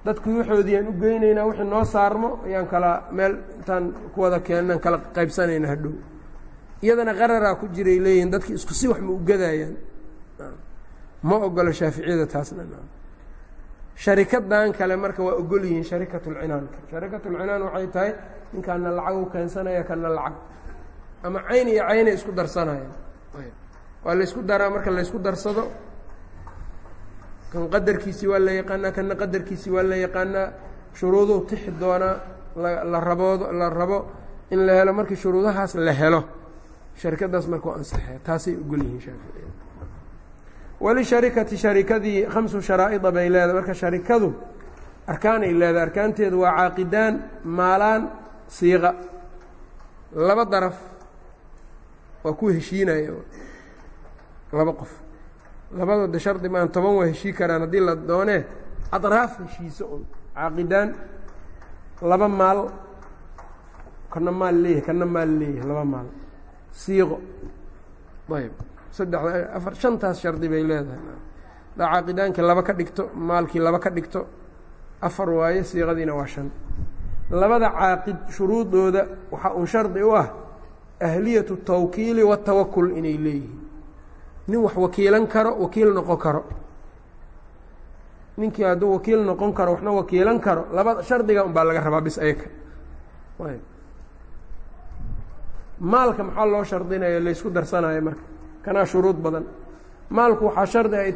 Dadkii waxoodii u geynaynaa wixii noo saarmo ayaan kala meel intaan ku wada keenaan kala qaybsanayna hadhow iyadana qararaa ku jiray leeyihiin dadki isku si wax ma u gadayaan. Ma ogolo shaaficiyada taasna sharikadan kale marka waa ogol yihiin sharikatulcinaanka sharikatulcinaan waxay tahay ninkaana lacag u keensanaya kana lacag ama cayn iyo caynay isku darsanayaan. Waa laysku daraa marka laysku darsado. Kan qadarkiisii waa la yaqaanaa kana qadarkiisii waa la yaqaanaa. Shuruuduu tixi doonaa la raboodo la rabo in la helo. Markii shuruudahaas la helo sharikadaas marka waa ansaxee taasay ogol yihiin shaaficiya walisharikati sharikadii khamsu sharaa'ida bay leedahay. Marka sharikadu arkaanay leedahay arkaanteedu waa caaqidaan maalaan siiqa. Laba daraf waa ku heshiinaya laba qof. Labadooda shardi maan toban waa heshii karaan haddii la doonee. Adraaf heshiiso un caaqidaan laba maal kana maal leeyahay kana maal leeyahay laba maal siiqo ayb. Saddexda afar shantaas shardi bay leedahay. Daa caaqidaankii laba ka dhigto maalkii laba ka dhigto. Afar waaye siiqadiina waa shan. Labada caaqid shuruudooda waxaa un shardi u ah ahliyatu tawkiili watawakul inay leeyihiin. Nin wax wakiilan karo wakiil noqon karo. Ninkii hadduu wakiil noqon karo waxna wakiilan karo laba shardiga un baa laga rabaa bis ayaka maalka maxaa loo shardinaya laysku darsanayo marka. Kanaa shuruud badan. Maalku waxaa shardi ah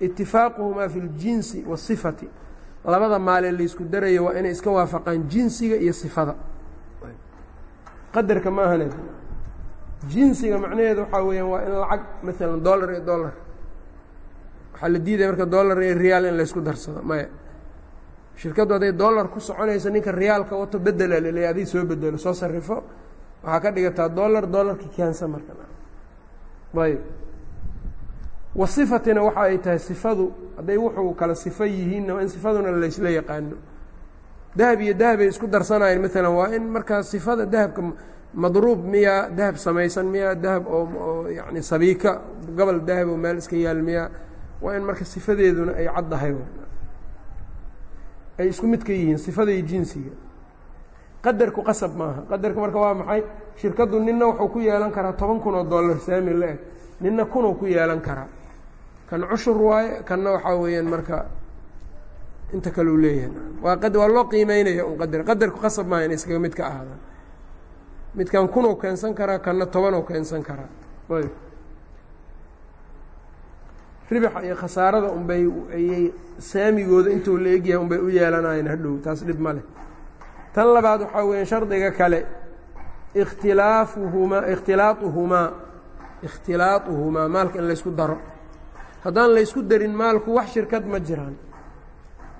itifaaquhumaa fi ljinsi wasifati labada maalee laysku darayo waa inay iska waafaqaan jinsiga iyo sifada. Qadarka ma jinsiga macnaheedu waxaa weeyaan waa in lacag maalan dollar iyo dollar. Waxaa la diidaya marka dollar iyo riyaal in laysku darsado maya. Shirkaddu hadday dollar ku soconayso ninka riyaalka wato bedela laleeya adig soo bedelo soo sarifo waxaa ka dhigataa dollar dollarki keensa marka. Ayb wasifatina waxa ay tahay sifadu hadday wuxuu kala sifo yihiinna waa in sifaduna laysla yaqaano. Dahab iyo dahabay isku darsanayeen maalan waa in markaa sifada dahabka madruub miyaa dahab samaysan miyaa dahab oo yani sabiika gobol dahab oo meel iska yaal miyaa waa in marka sifadeeduna ay caddahay ay isku mid ka yihiin sifada iyo jinsiga qadarku qasab maaha. Qadarka marka waa maxay? Shirkaddu ninna wuxuu ku yeelan karaa toban kun oo dollar saami la-eg ninna kunuu ku yeelan karaa. Kan cushur waaye kanna waxaa weeyaan marka inta kaleu leeyahay. Waa q waa loo qiimeynaya un qadar. Qadarku qasab maaha in iskaga mid ka midkan kunuu keensan karaa kanna tobanuu keensan karaa. Ayb ribaxa iyo khasaarada unbay ayay saamigooda intuu la egyahay unbay u yeelanayeen hadhow. Taas dhib ma leh tan labaad waxaa weeya shardiga kale ikhtilaafuhumaa ikhtilaaطuhumaa ikhtilaaطuhumaa maalka in laysku daro. Haddaan laysku darin maalku wax shirkad ma jiraan.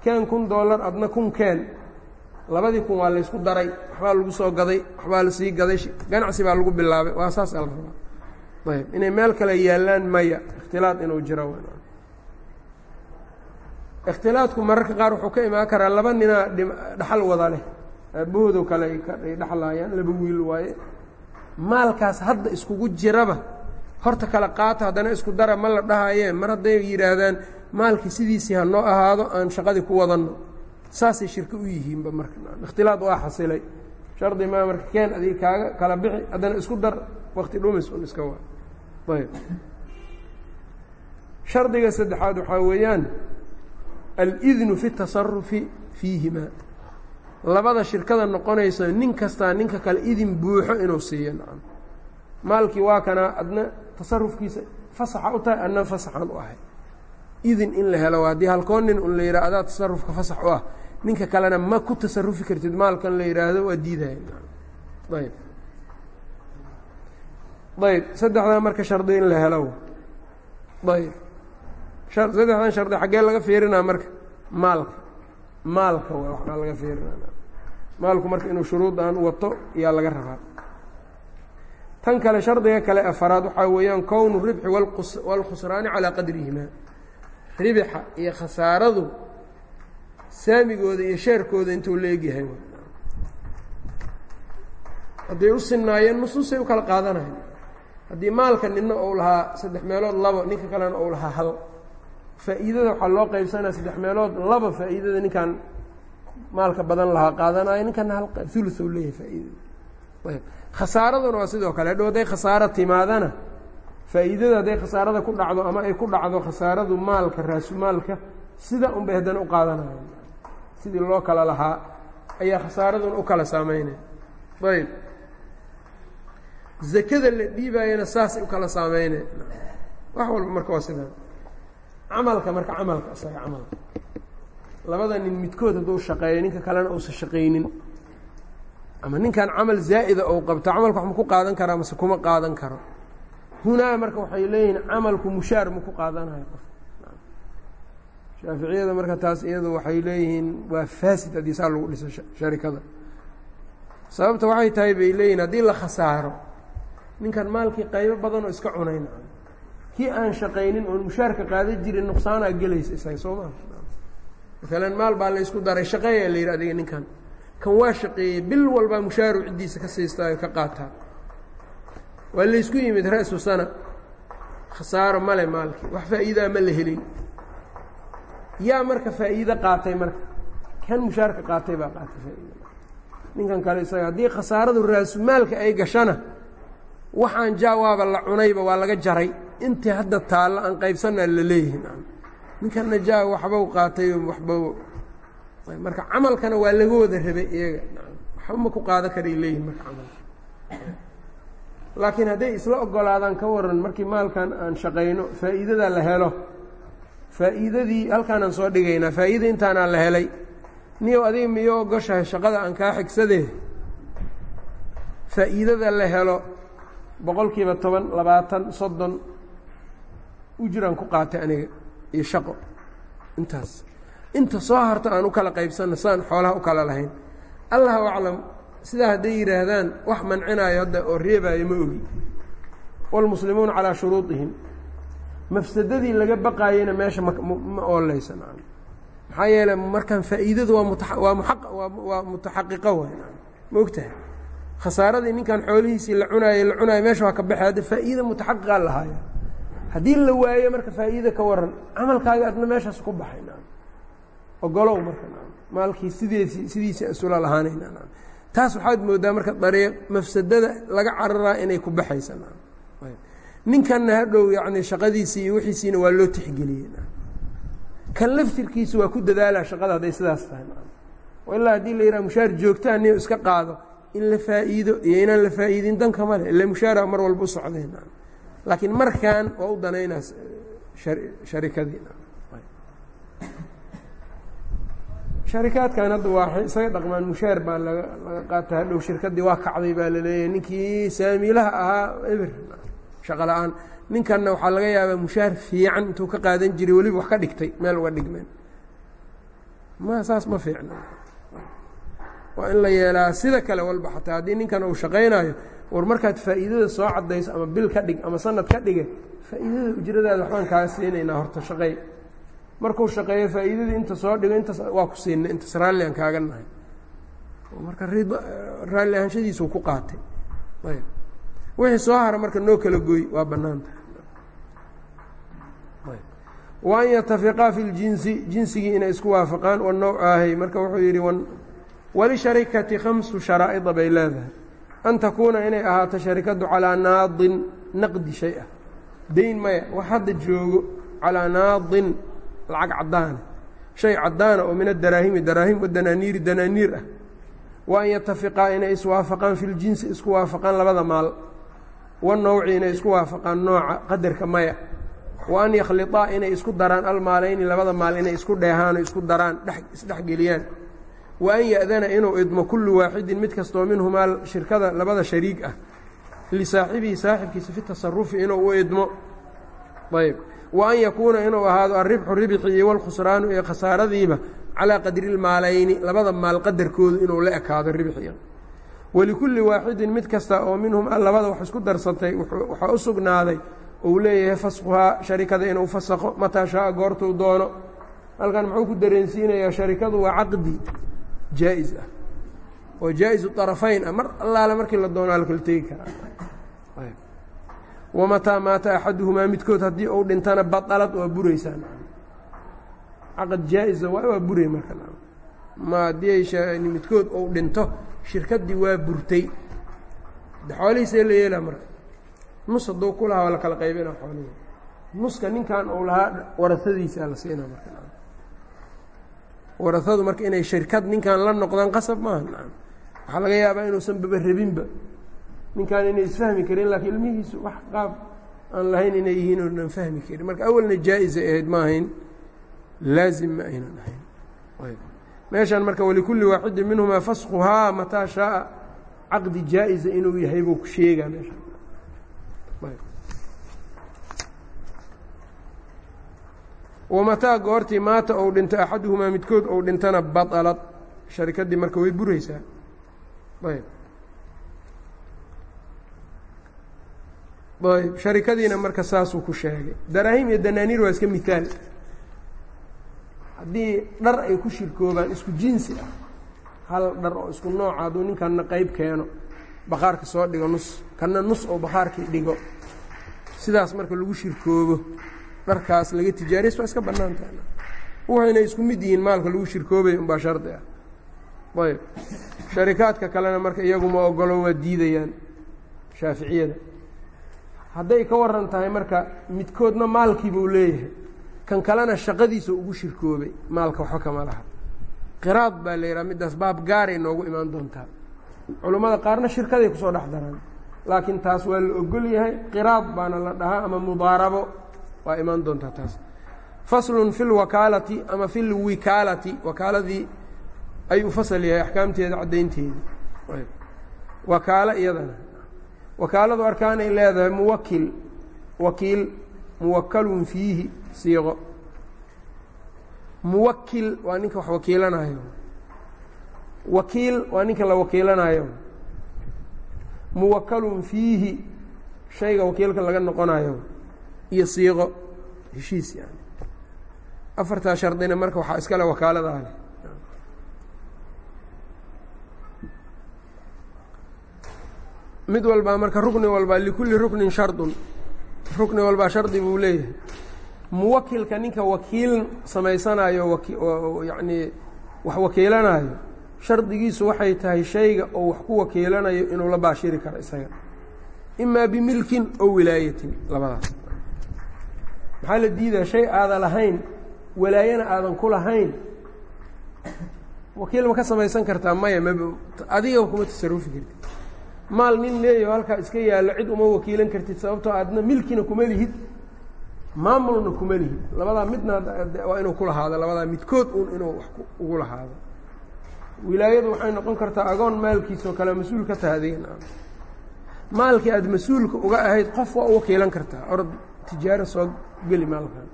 Keen kun dollar adna kun keen. Labadii kun waa laysku daray waxbaa lagu soo gaday waxbaa la sii gaday ganacsi baa lagu bilaabay. Waa saas ala rabaa. Ayb inay meel kale yaallaan maya ikhtilaad inuu jiro ikhtilaadku mararka qaar wuxuu ka imaan karaa laba ninaa dhaxal wada leh aabahoodo kale ay dhexlaayaan laba wiil waaye. Maalkaas hadda iskugu jiraba horta kala qaata haddana isku dara ma la dhahayeen mar hadday yidhaahdaan maalkii sidiisii ha noo ahaado aan shaqadii ku wadanno. Saasay shirko u yihiinba marka. Ikhtilaad waa xasilay. Shardi maa marka keen adig kaaga kala bixi haddana isku dar wakti dhumis un iska waa. Ayb. Shardiga saddexaad waxaa weeyaan alidnu fi tasarufi fiihima labada shirkada noqonaysa nin kastaa ninka kale idin buuxo inuu siiyo maalkii waa kanaa adna tasarufkiisa fasaxa u tahay adna fasaxan u ahay. Idin in la helo haddii halkoo nin un la yidhaha adaa tasarufka fasax u ah. Ninka kalena ma ku tasarufi kartid maalkan la yidhaahdo waa diidaya ayb. Ayb. Saddexdaa marka shardi in la helo. Ayb. Saddexdan shardi xaggee laga fiirinaa marka maalka maalka w waxaa laga fiirinaa maalku marka inuu shuruudan wato ayaa laga rabaa. Tan kale shardiga kale afaraad waxaa weeyaan kownu ribxi wاlkhusraani calaa qadrihima. Ribixa iyo khasaaradu saamigooda iyo sheerkooda intuu la egyahay hadday u sinaayeen nusuusay u kala qaadanayan haddii maalka nina uu lahaa saddex meelood labo ninka kalena uu lahaa hal faa'iidada waxaa loo qaybsanaya saddex meelood laba faa'iidada ninkan maalka badan lahaa qaadanaayo ninkana hal ulu ou leeyahay faa'iidada. Ayb. Khasaaraduna waa sidoo kale hadhow hadday khasaaro timaadana faa'iidada hadday khasaarada ku dhacdo ama ay ku dhacdo khasaaradu maalka raasumaalka sida unbay haddana u qaadanayan. Sidii loo kala lahaa ayaa khasaaraduna u kala saameynaya ayb. Zakada la dhiibaayana saasay u kala saameynaya wax walba marka waa sidaan camalka marka camalka isaga camalka labada nin midkood hadduu shaqeeyo ninka kalena uusan shaqaynin ama ninkan camal zaa'ida ou qabto camalka wax ma ku qaadan karaa mase kuma qaadan karo. Hunaa marka waxay leeyihiin camalku mushaar ma ku qaadanayo qof. Shaaficiyada marka taas iyadu waxay leeyihiin waa faasid haddii saa lagu dhiso sharikada. Sababta waxay tahay bay leeyihiin haddii la khasaaro ninkan maalkii qaybo badan oo iska cunayn kii aan shaqaynin oon mushaarka qaadan jirin nuqsaanaa gelaysa isaga soo maa maalan maal baa la daray shaqeeyaa la yidhi adiga ninkan kan waa shaqeeyey bil walbaa mushaaru ciddiisa ka siistaayo ka qaataa waa laysku yimid ra-su sana. Khasaaro male maalkii wax faa'iidaa ma la helin. Yaa marka faa'iide qaatay marka kan mushaarka qaatay baa qaatay faa'iida. Ninkan kale isaga haddii khasaaradu raasumaalka ay gashana waxaan jaawaaba la cunayba waa laga jaray intii hadda taalla aan qaybsanaa la leeyihiin ninkanna jaa waxbau qaatay waxba marka camalkana waa laga wada rabay iyaga. Waxba ma ku qaadan karay leeyihiin marka camalka laakiin hadday isla ogolaadaan ka waran markii maalkan aan shaqayno faa'iidada la helo. Faa'iidadii halkaanaan soo dhigaynaa faa'iida intaanaa la helay. Niyow adiga miyo ogoshahay shaqada aan kaa xigsadee faa'iidada la helo boqol kiiba toban labaatan soddon ujiraan ku qaatay aniga iyo shaqo intaas inta soo harta aan u kala qaybsanno sidaan xoolaha u kala lahayn allahu aclam sidaa hadday yidhaahdaan wax mancinaayo hadda oo reebaayo ma ogi wاlmuslimuuna calىa shuruuطihim mafsadadii laga baqaayena meesha ma ooleysa maxaa yeeley markaan faa'iidadu waa waa waa mutaxaqiqo waay ma ogtahay khasaaradii ninkan xoolihiisii la cunaayo la cunaayo meesha waa ka baxay hadda faa'iida mutaxaqiqaa lahaaya haddii la waayo marka faa'iida ka waran camalkaaga adna meeshaas ku baxay ogolow marka maalkii sideesi sidiisii asula lahaanayna taas waxaad moodaa marka dariiq mafsadada laga cararaa inay ku baxaysa ninkanna hadhow yacni shaqadiisii iyo wixiisiina waa loo tixgeliyey kan laftirkiisa waa ku dadaalaa shaqada hadday sidaas tahay ilaa haddii la yidhaha mushaar joogtaa nin iska qaado in la faa'iido iyo inaan la faa'iidin danka male ille mushaara mar walba u socdeen laakiin markan waa u danaynaa sharikaadkan hadda waa isaga dhaqmaan mushaar baa laga laga qaata. Hadhow shirkaddii waa kacday baa la leeyahay ninkii saamiilaha ahaa eber shaqo la'aan. Ninkanna waxaa laga yaabaa mushaar fiican intuu ka qaadan jiray weliba wax ka dhigtay meel uga dhigmeen. Ma saas ma fiicna. Waa in la yeelaa sida kale walba xataa haddii ninkan uu shaqaynayo war markaad faa'iidada soo caddayso ama bil ka dhig ama sanad ka dhige faa'iidada ujradaada waxbaan kaa siinaynaa horta shaqey markuu shaqeeyo faa'iidadii inta soo dhigo intaas waa ku siinay intaas raalli aan kaaga nahay. Marka rid raalli ahaanshadiisuu ku qaatay. Ayb. Wixii soo hara marka noo kala gooy waa bannaan tahay wa an yatafiqaa fi ljinsi jinsigii inay isku waafaqaan wanowcaahay marka wuxuu yidhi walisharikati khamsu sharaa'ida bay leedahay an takuuna inay ahaato sharikaddu calaa naadin naqdi shay ah. Dayn maya wax hadda joogo calaa naadin lacag caddaana. Shay caddaana oo min adaraahimi daraahim wadanaaniiri danaaniir ah. Wa an yatafiqaa inay iswaafaqaan fi ljinsi isku waafaqaan labada maal. Wanowci inay isku waafaqaan nooca qadarka maya. Wa an yakhliطaa inay isku daraan almaalayni labada maal inay isku dheehaan oo isku daraan isdhexgeliyaan wa an ya'dana inuu idmo kullu waaxidin mid kastoo minhumaa shirkada labada shariig ah lisaaxibihi saaxibkiisa fi tasarufi inuu u idmo. Ayb wa an yakuuna inuu ahaado alribxu ribxi iyo iyo khasaaradiiba calaa qadri lmaalayni labada maal qadarkoodu inuu la ekaado ribxiga walikulli waaxidin mid kasta oo minhum labada wax isku darsatay waxaa u sugnaaday uu leeyahay fasquhaa sharikada inuu fasaqo mataa shaaa goortuu doono. Halkan muxuu ku dareensiinayaa sharikadu waa caqdi jaa-is ah. Oo jaa-isu طarafayn ah. Mar allaale markii la doono la tegi karaa. Wamataa maata axaduhumaa midkood haddii uu dhintana baطalad waa buraysaan. Caqad jaa-isa waa waa buray marka ma haddii midkood uu dhinto shirkaddii waa burtay. De xoolihiisee la yeelaa marka. Nus hadduu ku lahaa waa la kala qaybina xoolihi nuska ninkan uu lahaa warasadiisa la siinaa marka warasadu marka inay shirkad ninkan la noqdaan qasab maaha. Waxaa laga yaabaa inuusan baba rabinba ninkan inay isfahmi karin laakiin ilmihiisu wax qaab aan lahayn inay yihiin oonan fahmi karin. Marka awalna jaa-isay ahayd ma ahayn. Laazim ma aynan ahayn. Meeshan marka walikulli waaxidin minhumaa fasquhaa mataa shaaa. Caqdi jaa-isa inuu yahay buu ku sheegaa meesha wamataa goortii maata ou dhinto axaduhumaa midkood ou dhintana baطalad sharikaddii marka way buraysaa ayb ayb sharikadiina marka saasuu ku sheegay daraahim iyo danaaniir waa iska mihaal haddii dhar ay ku shirkoobaan isku jinsi ah hal dhar oo isku nooca hadduu ninkanna qeyb keeno bakhaarka soo dhigo nus kanna nus oo bakhaarkii dhigo sidaas marka lagu shirkoobo dharkaas laga tijaariys waa iska bannaan tahay waxaynay isku mid yihiin maalka lagu shirkoobay unbaa ah. Ayb. Sharikaadka kalena marka iyaguma ogolo waa diidayaan shaaficiyada. Hadday ka waran tahay marka midkoodna maalkiibuu leeyahay. Kan kalena shaqadiisa ugu shirkoobay maalka waxba kama laha. Qiraad baa la yidhaha middaas baab gaaray noogu imaan doontaa. Culummada qaarna shirkaday ku soo dhex daraan. Laakiin taas waa la ogol yahay qiraad baana la dhahaa ama mudaarabo waa imaan doontaa taas. Faslun fi lwakaalati ama fi lwikaalati wakaaladii ayuu fasal yahay axkaamteeda caddaynteeda. Wakaalo iyadana. Wakaaladu arkaanay leedahay muwakil wakiil muwakalun fiihi siiqo muwakil waa ninka wax wakiilanayo wakiil waa ninka la wakiilanayo muwakalun fiihi shayga wakiilka laga noqonayo iyo siiqo heshiis yani afartaa shardina marka waxaa iskale wakaalada ale mid walbaa marka rukni walbaa likulli ruknin shardun. Rukni walbaa shardi buu leeyahay. Muwakilka ninka wakiil samaysanayo yacnii wax wakiilanayo shardigiisu waxay tahay shayga oo wax ku wakiilanayo inuu la baashiri karo isaga. Imaa bimilkin ow wilaayatin labadaas maxaa la diidaa? Shay aadan lahayn walaayana aadan ku lahayn. Wakiil ma ka samaysan kartaa maya mab adiga kuma tasarufi kartid. Maal nin leeyaho halkaa iska yaallo cid uma wakiilan kartid sababtoo aadna milkina kuma lihid maamulna kuma lihid. Labadaa midna waa inuu ku lahaado labadaa midkood uun inuu wax ugu lahaado. Wilaayadu waxay noqon kartaa agoon maalkiisoo kale mas'uul ka taha maalkii aada mas'uulka uga ahayd qof waa u wakiilan kartaa orod tijaaro soo geli maalkan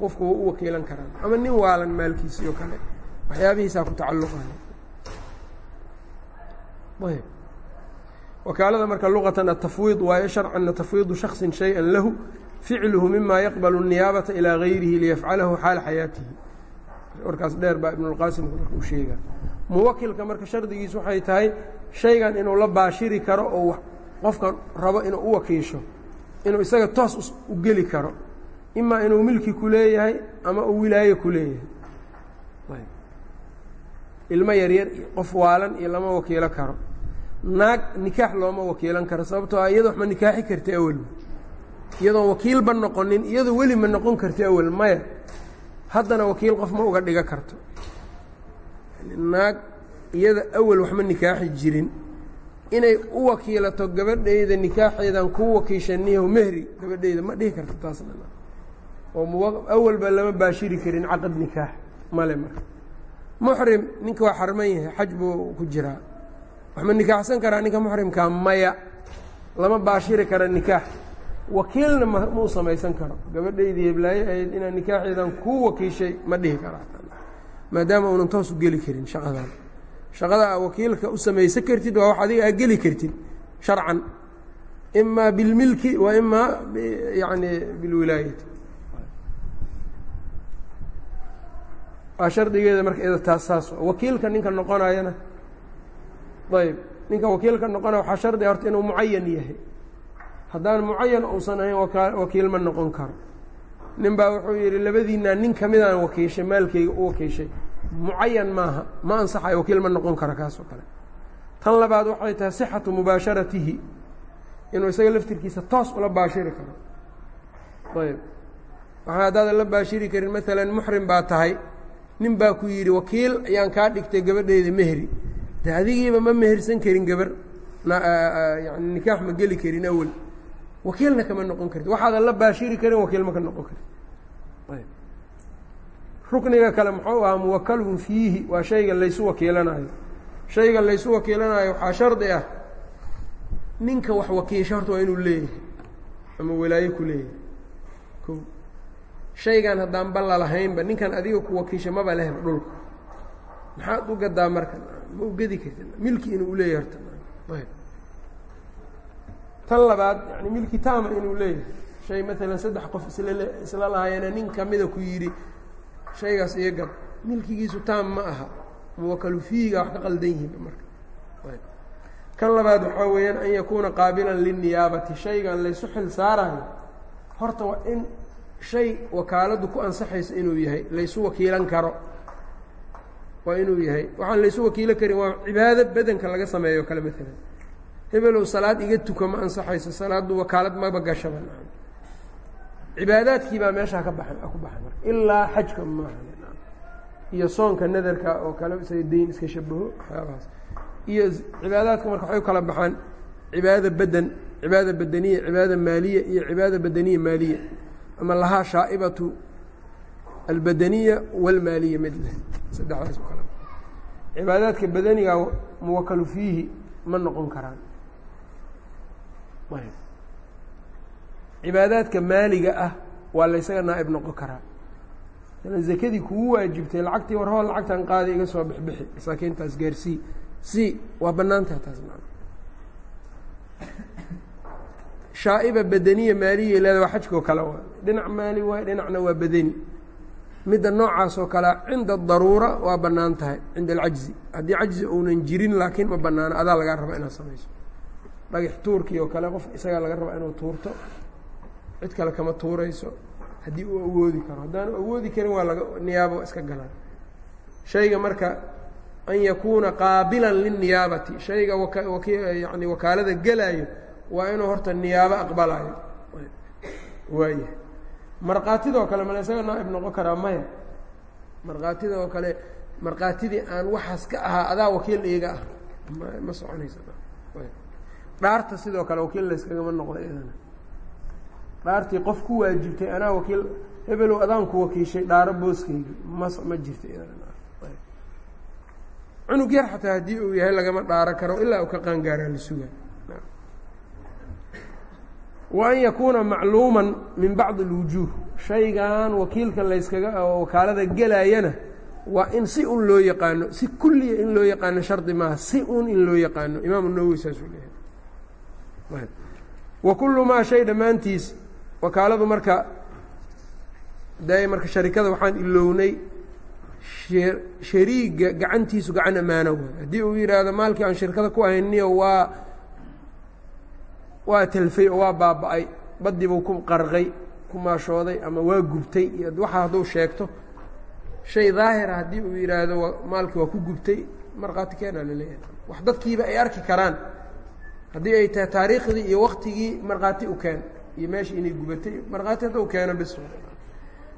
qofku waa u wakiilan karaan. Ama nin waalan maalkiisii oo kale. Waxyaabihiisaa ku tacalluqaya ayb wakaalada marka luqatan atafwiid waayo sharcanna tafwiidu shaksin shaya lahu ficluhu mima yaqbalu الniyaabata ilaa gayrihi liyafcalahu xaala xayaatihi. Warkaas dheer baa ibnulqaasim marka uu sheegaa. Muwakilka marka shardigiis waxay tahay shaygan inuu la baashiri karo oo qofkan rabo inuu u wakiisho inuu isaga toos u geli karo imaa inuu milki ku leeyahay ama uu wilaaye ku leeyahay. Ilmo yaryar iyo qof waalan iyo lama wakiilo karo. Naag nikaax looma wakiilan karo sababtoo ah iyado wax ma nikaaxi karta awalba iyadoon wakiilba noqonin iyadoo weli ma noqon karta awal maya. Haddana wakiil qof ma uga dhiga karto. Naag iyada awal waxma nikaaxi jirin inay u wakiilato gabadhayda nikaaxeedan ku wakiishaniyaho mehri gabadhayda ma dhihi karto taasna oo awalba lama baashiri karin caqad nikaax male marka. Muxrim ninka waa xarman yahay xaj buu ku jiraa. Waxma nikaaxsan karaa ninka muxrimkaa maya? Lama baashiri kara nikaax. Wakiilna ma samaysan karo. Gabadhaydii heblaaye ahayd inaan nikaaxeedan ku wakiishay ma dhihi karaa. Maadaama uunan toos u geli karin shaqadan shaqada aa wakiilka u samaysan kartid waa wax adiga aa geli kartid sharcan. Imaa bilmilki wa imaa yani bilwilaayati waa shardigeeda marka iyada taas saas wakiilka ninka noqonayana. Ayb ninka wakiilka noqonaya waxaa shardiga horta inuu mucayan yahay. Haddaan mucayan uusan ahayn wakiil ma noqon karo. Nin baa wuxuu yidhi labadiinaa nin kamidaan wakiishay maalkeyga u wakiishay mucayan maaha ma ansaxayo wakiil ma noqon karo kaas oo kale. Tan labaad waxay tahay sixatu mubaasharatihi inuu isaga laftirkiisa toos ula baashiri karo. Ayb. Waxaa haddaadan la baashiri karin maalan muxrim baa tahay nin baa ku yidhi wakiil ayaan kaa dhigtay gabadheyda mehri. De adigiiba ma mehersan karin gabar yani nikaax ma geli karin awel wakiilna kama noqon karti waxaadan la baashiri karin wakiil ma ka noqon karti rukniga kale muxuu ahaa muwakalun fiihi waa shayga laysu wakiilanayo. Shayga laysu wakiilanayo waxaa shardi ah ninka wax wakiisha horta waa inuu leeyahay ama walaayo ku leeyahay. Ko shaygan haddaan balla lahaynba ninkan adiga ku wakiisha maba lehba dhulka maxaad u gadaa marka? Ma u gedi karti milki inuu uleeyahay horta. Ayb. Tan labaad yani milki taama inuu leeyahay. Shay maalan saddex qof isla isla lahayeena nin kamida ku yidhi shaygaas iyo gad milkigiisu taam ma aha. Muwakalu fiihiga wax ka qaldan yihiin marka. Kan labaad waxaa weeyaan an yakuuna qaabilan lilniyaabati shaygan laysu xil saarayo horta waa in shay wakaaladdu ku ansaxayso inuu yahay laysu wakiilan karo. Waa inuu yahay. Waxaan laysu wakiilo karin waa cibaado badanka laga sameeyo kale maalan hebelow salaad iga tuka ma ansaxayso salaaddu wakaalad maba gashaba cibaadaadkii baa meeshaa ka baxay ku baxay marka. Ilaa xajka maaha. Iyo soonka nadarka oo kale isaga dayn iska shabaho waxyaabahaas. Iyo cibaadaadka marka waxay u kala baxaan cibaada beden cibaada bedeniya cibaada maaliya iyo cibaada bedeniya maaliya. Ama lahaa shaa'ibatu albedeniya walmaaliya mid leh saddexdaas kala cibaadaadka bedeniga muwakalu fiihi ma noqon karaan cibaadaadka maaliga ah waa laysaga naa'ib noqon karaa. Zakadii kugu waajibtay lacagtii war hool lacagtan qaada iga soo bixbixi masaakiintaas gaarsii si waa banaantaha taas shaa'iba bedeniya maaliya leeda waa xajkoo kale waa dhinac maali waay dhinacna waa bedeni midda noocaas oo cinda daruura waa bannaan tahay cinda alcajzi. Haddii cajzi uunan jirin laakiin ma bannaano. Adaa lagaa raba inaad samayso. Dhagax tuurkii oo kale qof isagaa laga rabaa inuu tuurto cid kale kama tuurayso haddii uu awoodi karo. Haddaanu awoodi karin waa laga niyaabo iska galaan. Shayga marka an yakuuna qaabilan lilniyaabati shayga yani wakaalada gelaayo waa inuu horta niyaabo aqbalayo waaya markhaatidoo kale male isaga naaib noqon karaa maya markhaatida oo kale markhaatidii aan waxaas ka ahaa adaa wakiil iiga ah. Ma soconaysa. Dhaarta sidoo kale wakiil layskagama noqdo iyadana dhaartii qof ku waajibtay anaa wakiil hebelow adaan ku wakiishay dhaaro booskeygi mas ma jirta cunug yar xataa haddii uu yahay lagama dhaaro karo ilaa uu ka qaangaaraa la sugaa wa an yakuuna macluuman min bacdi اlwujuuh shaygan wakiilka layskaga wakaalada gelaayana waa in si un loo yaqaano si kulliya in loo yaqaano shardi maaha si un in loo yaqaano. Imaamu nawowi saasuu leeyahay. Wa kullu maa shay dhammaantiis wakaaladu marka de marka sharikada waxaan ilownay shariiga gacantiisu gacan ammaano waay haddii uu yidhaahdo maalkii aan shirkada ku hayniyo waa waa telfay oo waa baaba-ay baddiibuu ku qarqay ku maashooday ama waa gubtay iyo waxa hadduu sheegto shay daahira haddii uu yidhaahdo maalkii waa ku gubtay markhaati keenaa la leeyahay wax dadkiiba ay arki karaan haddii ay tahay taariikhdii iyo waktigii markhaati u keen iyo meesha inay gubatay markhaati hadduu keeno bis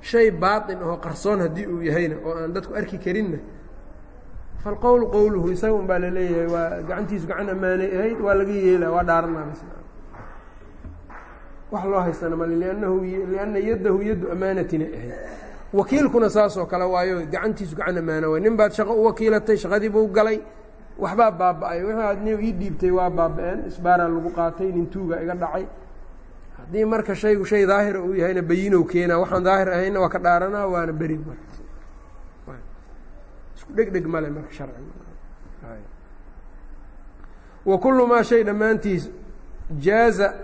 shay baaطin oo qarsoon haddii uu yahayna oo aan dadku arki karinna falqowlu qowluhu isaga un baa la leeyahay waa gacantiisu gacan ammaanay ahayd waa laga yeela waa dhaaranaa wax loo haystana male liannahu lianna yaddahu yaddu amaanatina ahayd. Wakiilkuna saasoo kale waayo gacantiisu gacan ammaano way nin baad shaqo u wakiilatay shaqadii buu galay waxbaa baaba-ay aad ii dhiibtay waa baaba-een isbaaraa lagu qaatay nin tuuga iga dhacay haddii marka shaygu shay daahira uu yahayna bayinow keenaa waxaan daahir ahayna waa ka dhaaranaa waana beri isku dheg dheg male marka sharciga wa kullu maa shay dhammaantiis jaaza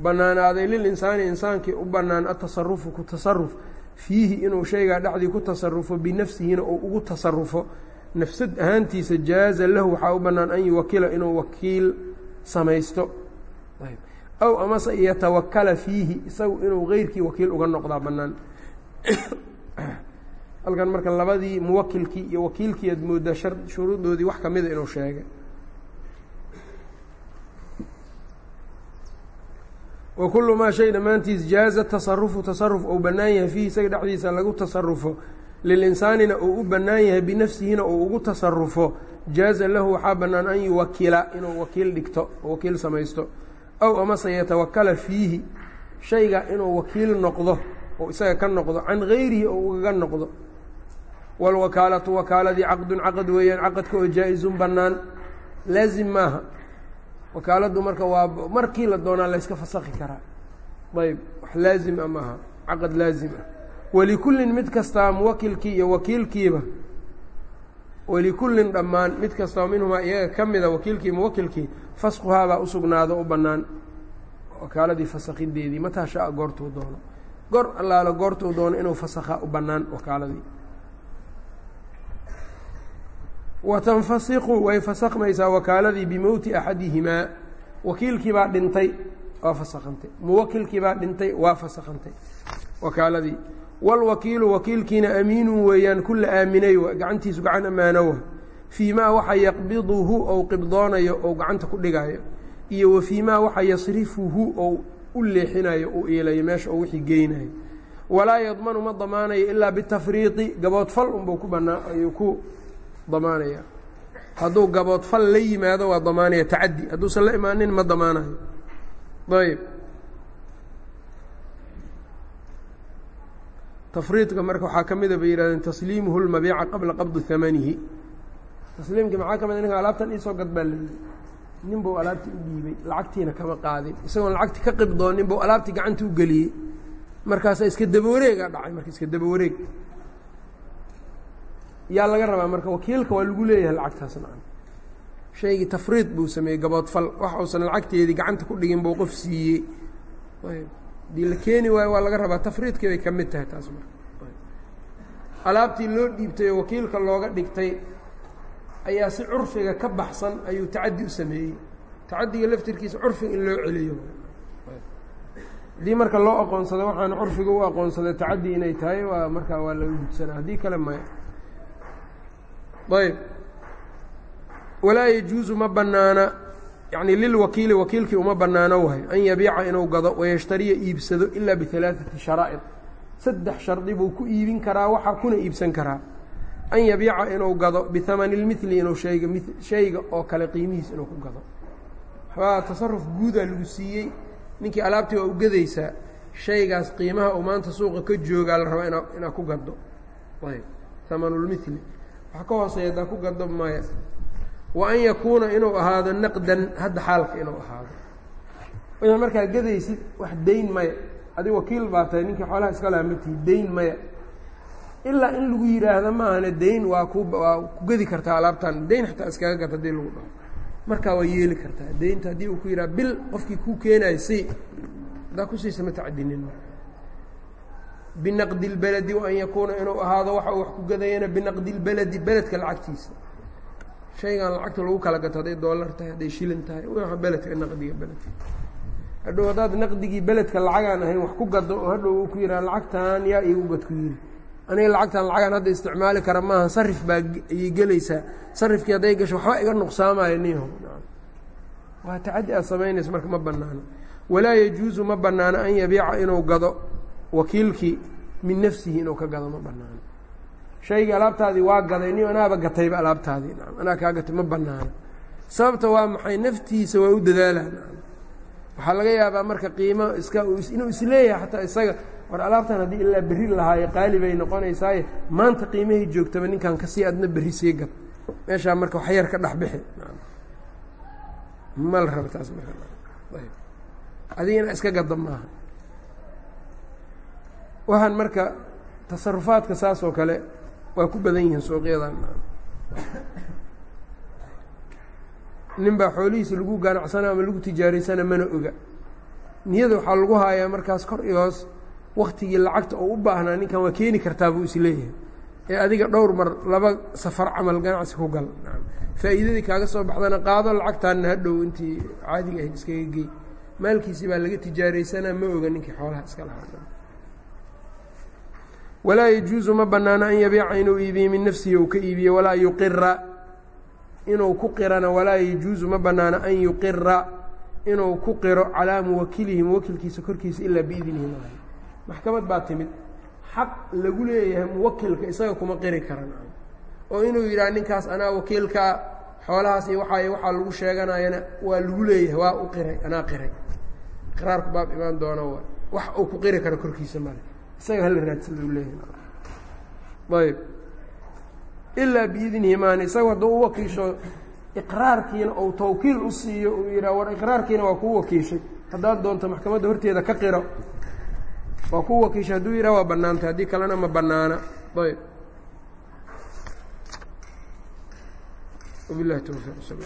banaanaaday lilinsaani insaankii u bannaan atasarufu ku tasaruf fiihi inuu shaygaa dhexdii ku tasarufo binafsihina uu ugu tasarufo nafsad ahaantiisa jaaza lahu waxaa u bannaan an yuwakila inuu wakiil samaysto aw amase yatawakala fiihi isagu inuu keyrkii wakiil uga noqdaa bannaan. Halkan marka labadii muwakilkii iyo wakiilkii aad mooddaa shuruudoodii wax kamida inuu sheegay. Wa kullu maa shay dhammaantiis jaaza tasarufu tasaruf ou bannaan yahay fiihi isaga dhexdiisa lagu tasarufo lilinsaanina uu u bannaan yahay binafsihina uu ugu tasarufo jaaza lahu waxaa bannaan an yuwakila inuu wakiil dhigto wakiil samaysto aw amase yatawakala fiihi shayga inuu wakiil noqdo oo isaga ka noqdo can gayrihi oo ugaga noqdo. Waalwakaalatu wakaaladii caqdun caqad weeyaan caqadka oo jaa-izun bannaan laazim maaha. Wakaaladdu marka waa markii la doonaa layska fasakhi karaa. Ayb wax laazim a maaha caqad laazim ah. Walikullin mid kastaa muwakilkii iyo wakiilkiiba walikullin dhammaan mid kastao minhumaa iyaga ka mida wakiilkii muwakilkii faskuhaabaa usugnaado u bannaan. Wakaaladii fasakhideedii mataa shaa goortuu doono. Goor allaalo goortuu doono inuu fasakhaa u bannaan wakaaladii. Wa tanfasiqu way fasakhmaysaa wakaaladii bimowti axadihimaa. Wakiilkii baa dhintay waa fasakhantay. Muwakilkii baa dhintay waa fasakhantay. Wakaaladii wاlwakiilu wakiilkiina amiinun weeyaan kula aaminay gacantiisu gacan ammaanowa fii maa waxa yaqbiduhu ou qibdoonayo ou gacanta ku dhigayo iyo wa fii maa waxa yasrifuhu ou u leexinayo u iilayo meesha ou wixii geynayo walaa yadmanu ma damaanayo ilaa bitafriiqi gaboodfal unbuu ku banaa ayuu ku damaanaya hadduu gaboodfal la yimaado waa damaanaya tacadi hadduusan la imaanin ma damaanayo ayb tafriidka marka waxaa ka mida bay yihahdeen tasliimuhu lmabiica qabla qabdi hamanihi tasliimkii maxaa ka mid ninka alaabtan iisoo gad baa leeyay nin buu alaabtii u dhiibay lacagtiina kama qaadin. Isagoon lacagti ka qibdoonin buu alaabtii gacanta u geliyey. Markaasaa iska dabawareegaa dhacay marka iska dabawareeg. Yaa laga rabaa marka wakiilka waa lagu leeyahay lacagtaas nacan shaygii tafriid buu sameeyey gaboodfal. Wax uusan lacagteedii gacanta ku dhigin buu qof siiyey haddii la keeni waayo waa laga rabaa tafriidkii bay ka mid tahay taas marka. Alaabtii loo dhiibtay oo wakiilka looga dhigtay ayaa si curfiga ka baxsan ayuu tacaddi u sameeyey. Tacaddiga laftirkiisa curfiga in loo celiyo. Haddii marka loo aqoonsado waxaan curfiga u aqoonsaday tacaddi inay tahay waa markaa waa laga gudsanaa haddii kale maya ayb walaa yajuusu ma bannaana yacni lilwakiili wakiilkii uma bannaano wahay an yabiica inuu gado wayashtariya iibsado ilaa bialaaثati sharaa'id. Saddex shardi buu ku iibin karaa waxa kuna iibsan karaa. An yabiica inuu gado bihamani اlmili inuu shayga shayga oo kale qiimihiis inuu ku gado. Waxbaa tasaruf guudaa lagu siiyey. Ninkii alaabtii waa u gadaysaa shaygaas qiimaha uu maanta suuqa ka joogaa la rabaa ina inaad ku gaddo ayb hamanulmili wax ka hooseeya haddaa ku gaddo maya wa an yakuuna inuu ahaado naqdan hadda xaalka inuu ahaado. Wixii markaa gadaysid wax dayn maya. Adig wakiil baa tahay ninkii xoolaha iska laha matihi dayn maya. Ilaa in lagu yidhaahdo maahane dayn waa ku waa ku gedi kartaa alaabtan dayn xataa iskaga gad haddii lagu dhaho markaa waa yeeli kartaa. Daynta haddii uu ku yidhaha bil qofkii kuu keenayo si. Haddaa kusiisa ma tacdinin. Binaqdi اlbeledi waan yakuuna inuu ahaado waxa uu wax ku gadayana binaqdi اlbeledi beledka lacagtiisa shaygan lacagta lagu kala gato hadday doolar tahay hadday shilin tahay w beledka naqdiga beledka. Hadhow haddaad naqdigii beledka lacagaan ahayn wax ku gado oo hadhow uu ku yidhaha lacagtan yaa iigu gad ku yidhi aniga lacagtan lacagaan hadda isticmaali kara maaha sarif baa ayay gelaysaa sarifkii hadday gasho waxba iga nuqsaamayo niho waa tacaddi aad samaynaysa marka ma banaano walaa yajuusu ma banaano an yabiica inuu gado wakiilkii min nafsihi inuu ka gado ma banaano shaygii alaabtaadii waa gaday ni anaaba gatayba alaabtaadii anaa kaa gatay ma banaano sababta waa maxay? Naftiisa waa u dadaalaa. Naam. Waxaa laga yaabaa marka qiimo iska inuu is leeyahay xataa isaga. War alaabtan haddii ilaa berri lahaayo qaali bay noqonaysaaye maanta qiimahay joogtaba ninkan ka sii adna berri sii gad meeshaa marka wax yar ka dhex bixi. Ma la raba taas marka. Adigina iska gadda maaha. Waxaan marka tasarufaadka saas oo kale waa ku badan yihiin suuqyadan. Nin baa xoolihiisa lagu ganacsana ama lagu tijaaraysana mana oga. Niyada waxaa lagu haayaa markaas kor iyo hoos waktigii lacagta oo u baahnaa ninkan waa keeni kartaa buu is leeyahay ee adiga dhowr mar laba safar camal ganacsi ku gal. Faa'iidadii kaaga soo baxdana qaado lacagtaanna hadhow intii caadiga ahayd iskaga gey. Maalkiisii baa laga tijaaraysanaa ma oga ninkii xoolaha iska lahaa walaa yajuusu ma banaano an yabiica inuu iibiye min nafsihi ou ka iibiye walaa yuqira inuu ku qirana walaa yajuusu ma banaano an yuqira inuu ku qiro calaa muwakilihi muwakilkiisa korkiisa ilaa biidnihi maaha maxkamad baa timid. Xaq lagu leeyahay muwakilka isaga kuma qiri karan. Oo inuu yidhaha ninkaas anaa wakiilkaa xoolahaas iyo waaa waxaa lagu sheeganayana waa lagu leeyahay waa u qiray anaa qiray. Qiraarku baab imaan doono wax uu ku qiri karo korkiisa male isaga hala raadsada u leeyahay. Ayb ilaa biidnihi maani isaga hadduu u wakiisho iqraarkiina ou tawkiil u siiyo uu yidhaha war iqraarkiina waa kuu wakiishay. Haddaad doonto maxkamadda horteeda ka qiro waa kuu wakiishay. Hadduu yidhaha waa bannaantay haddii kalena ma bannaana. Ayb towfiiq sal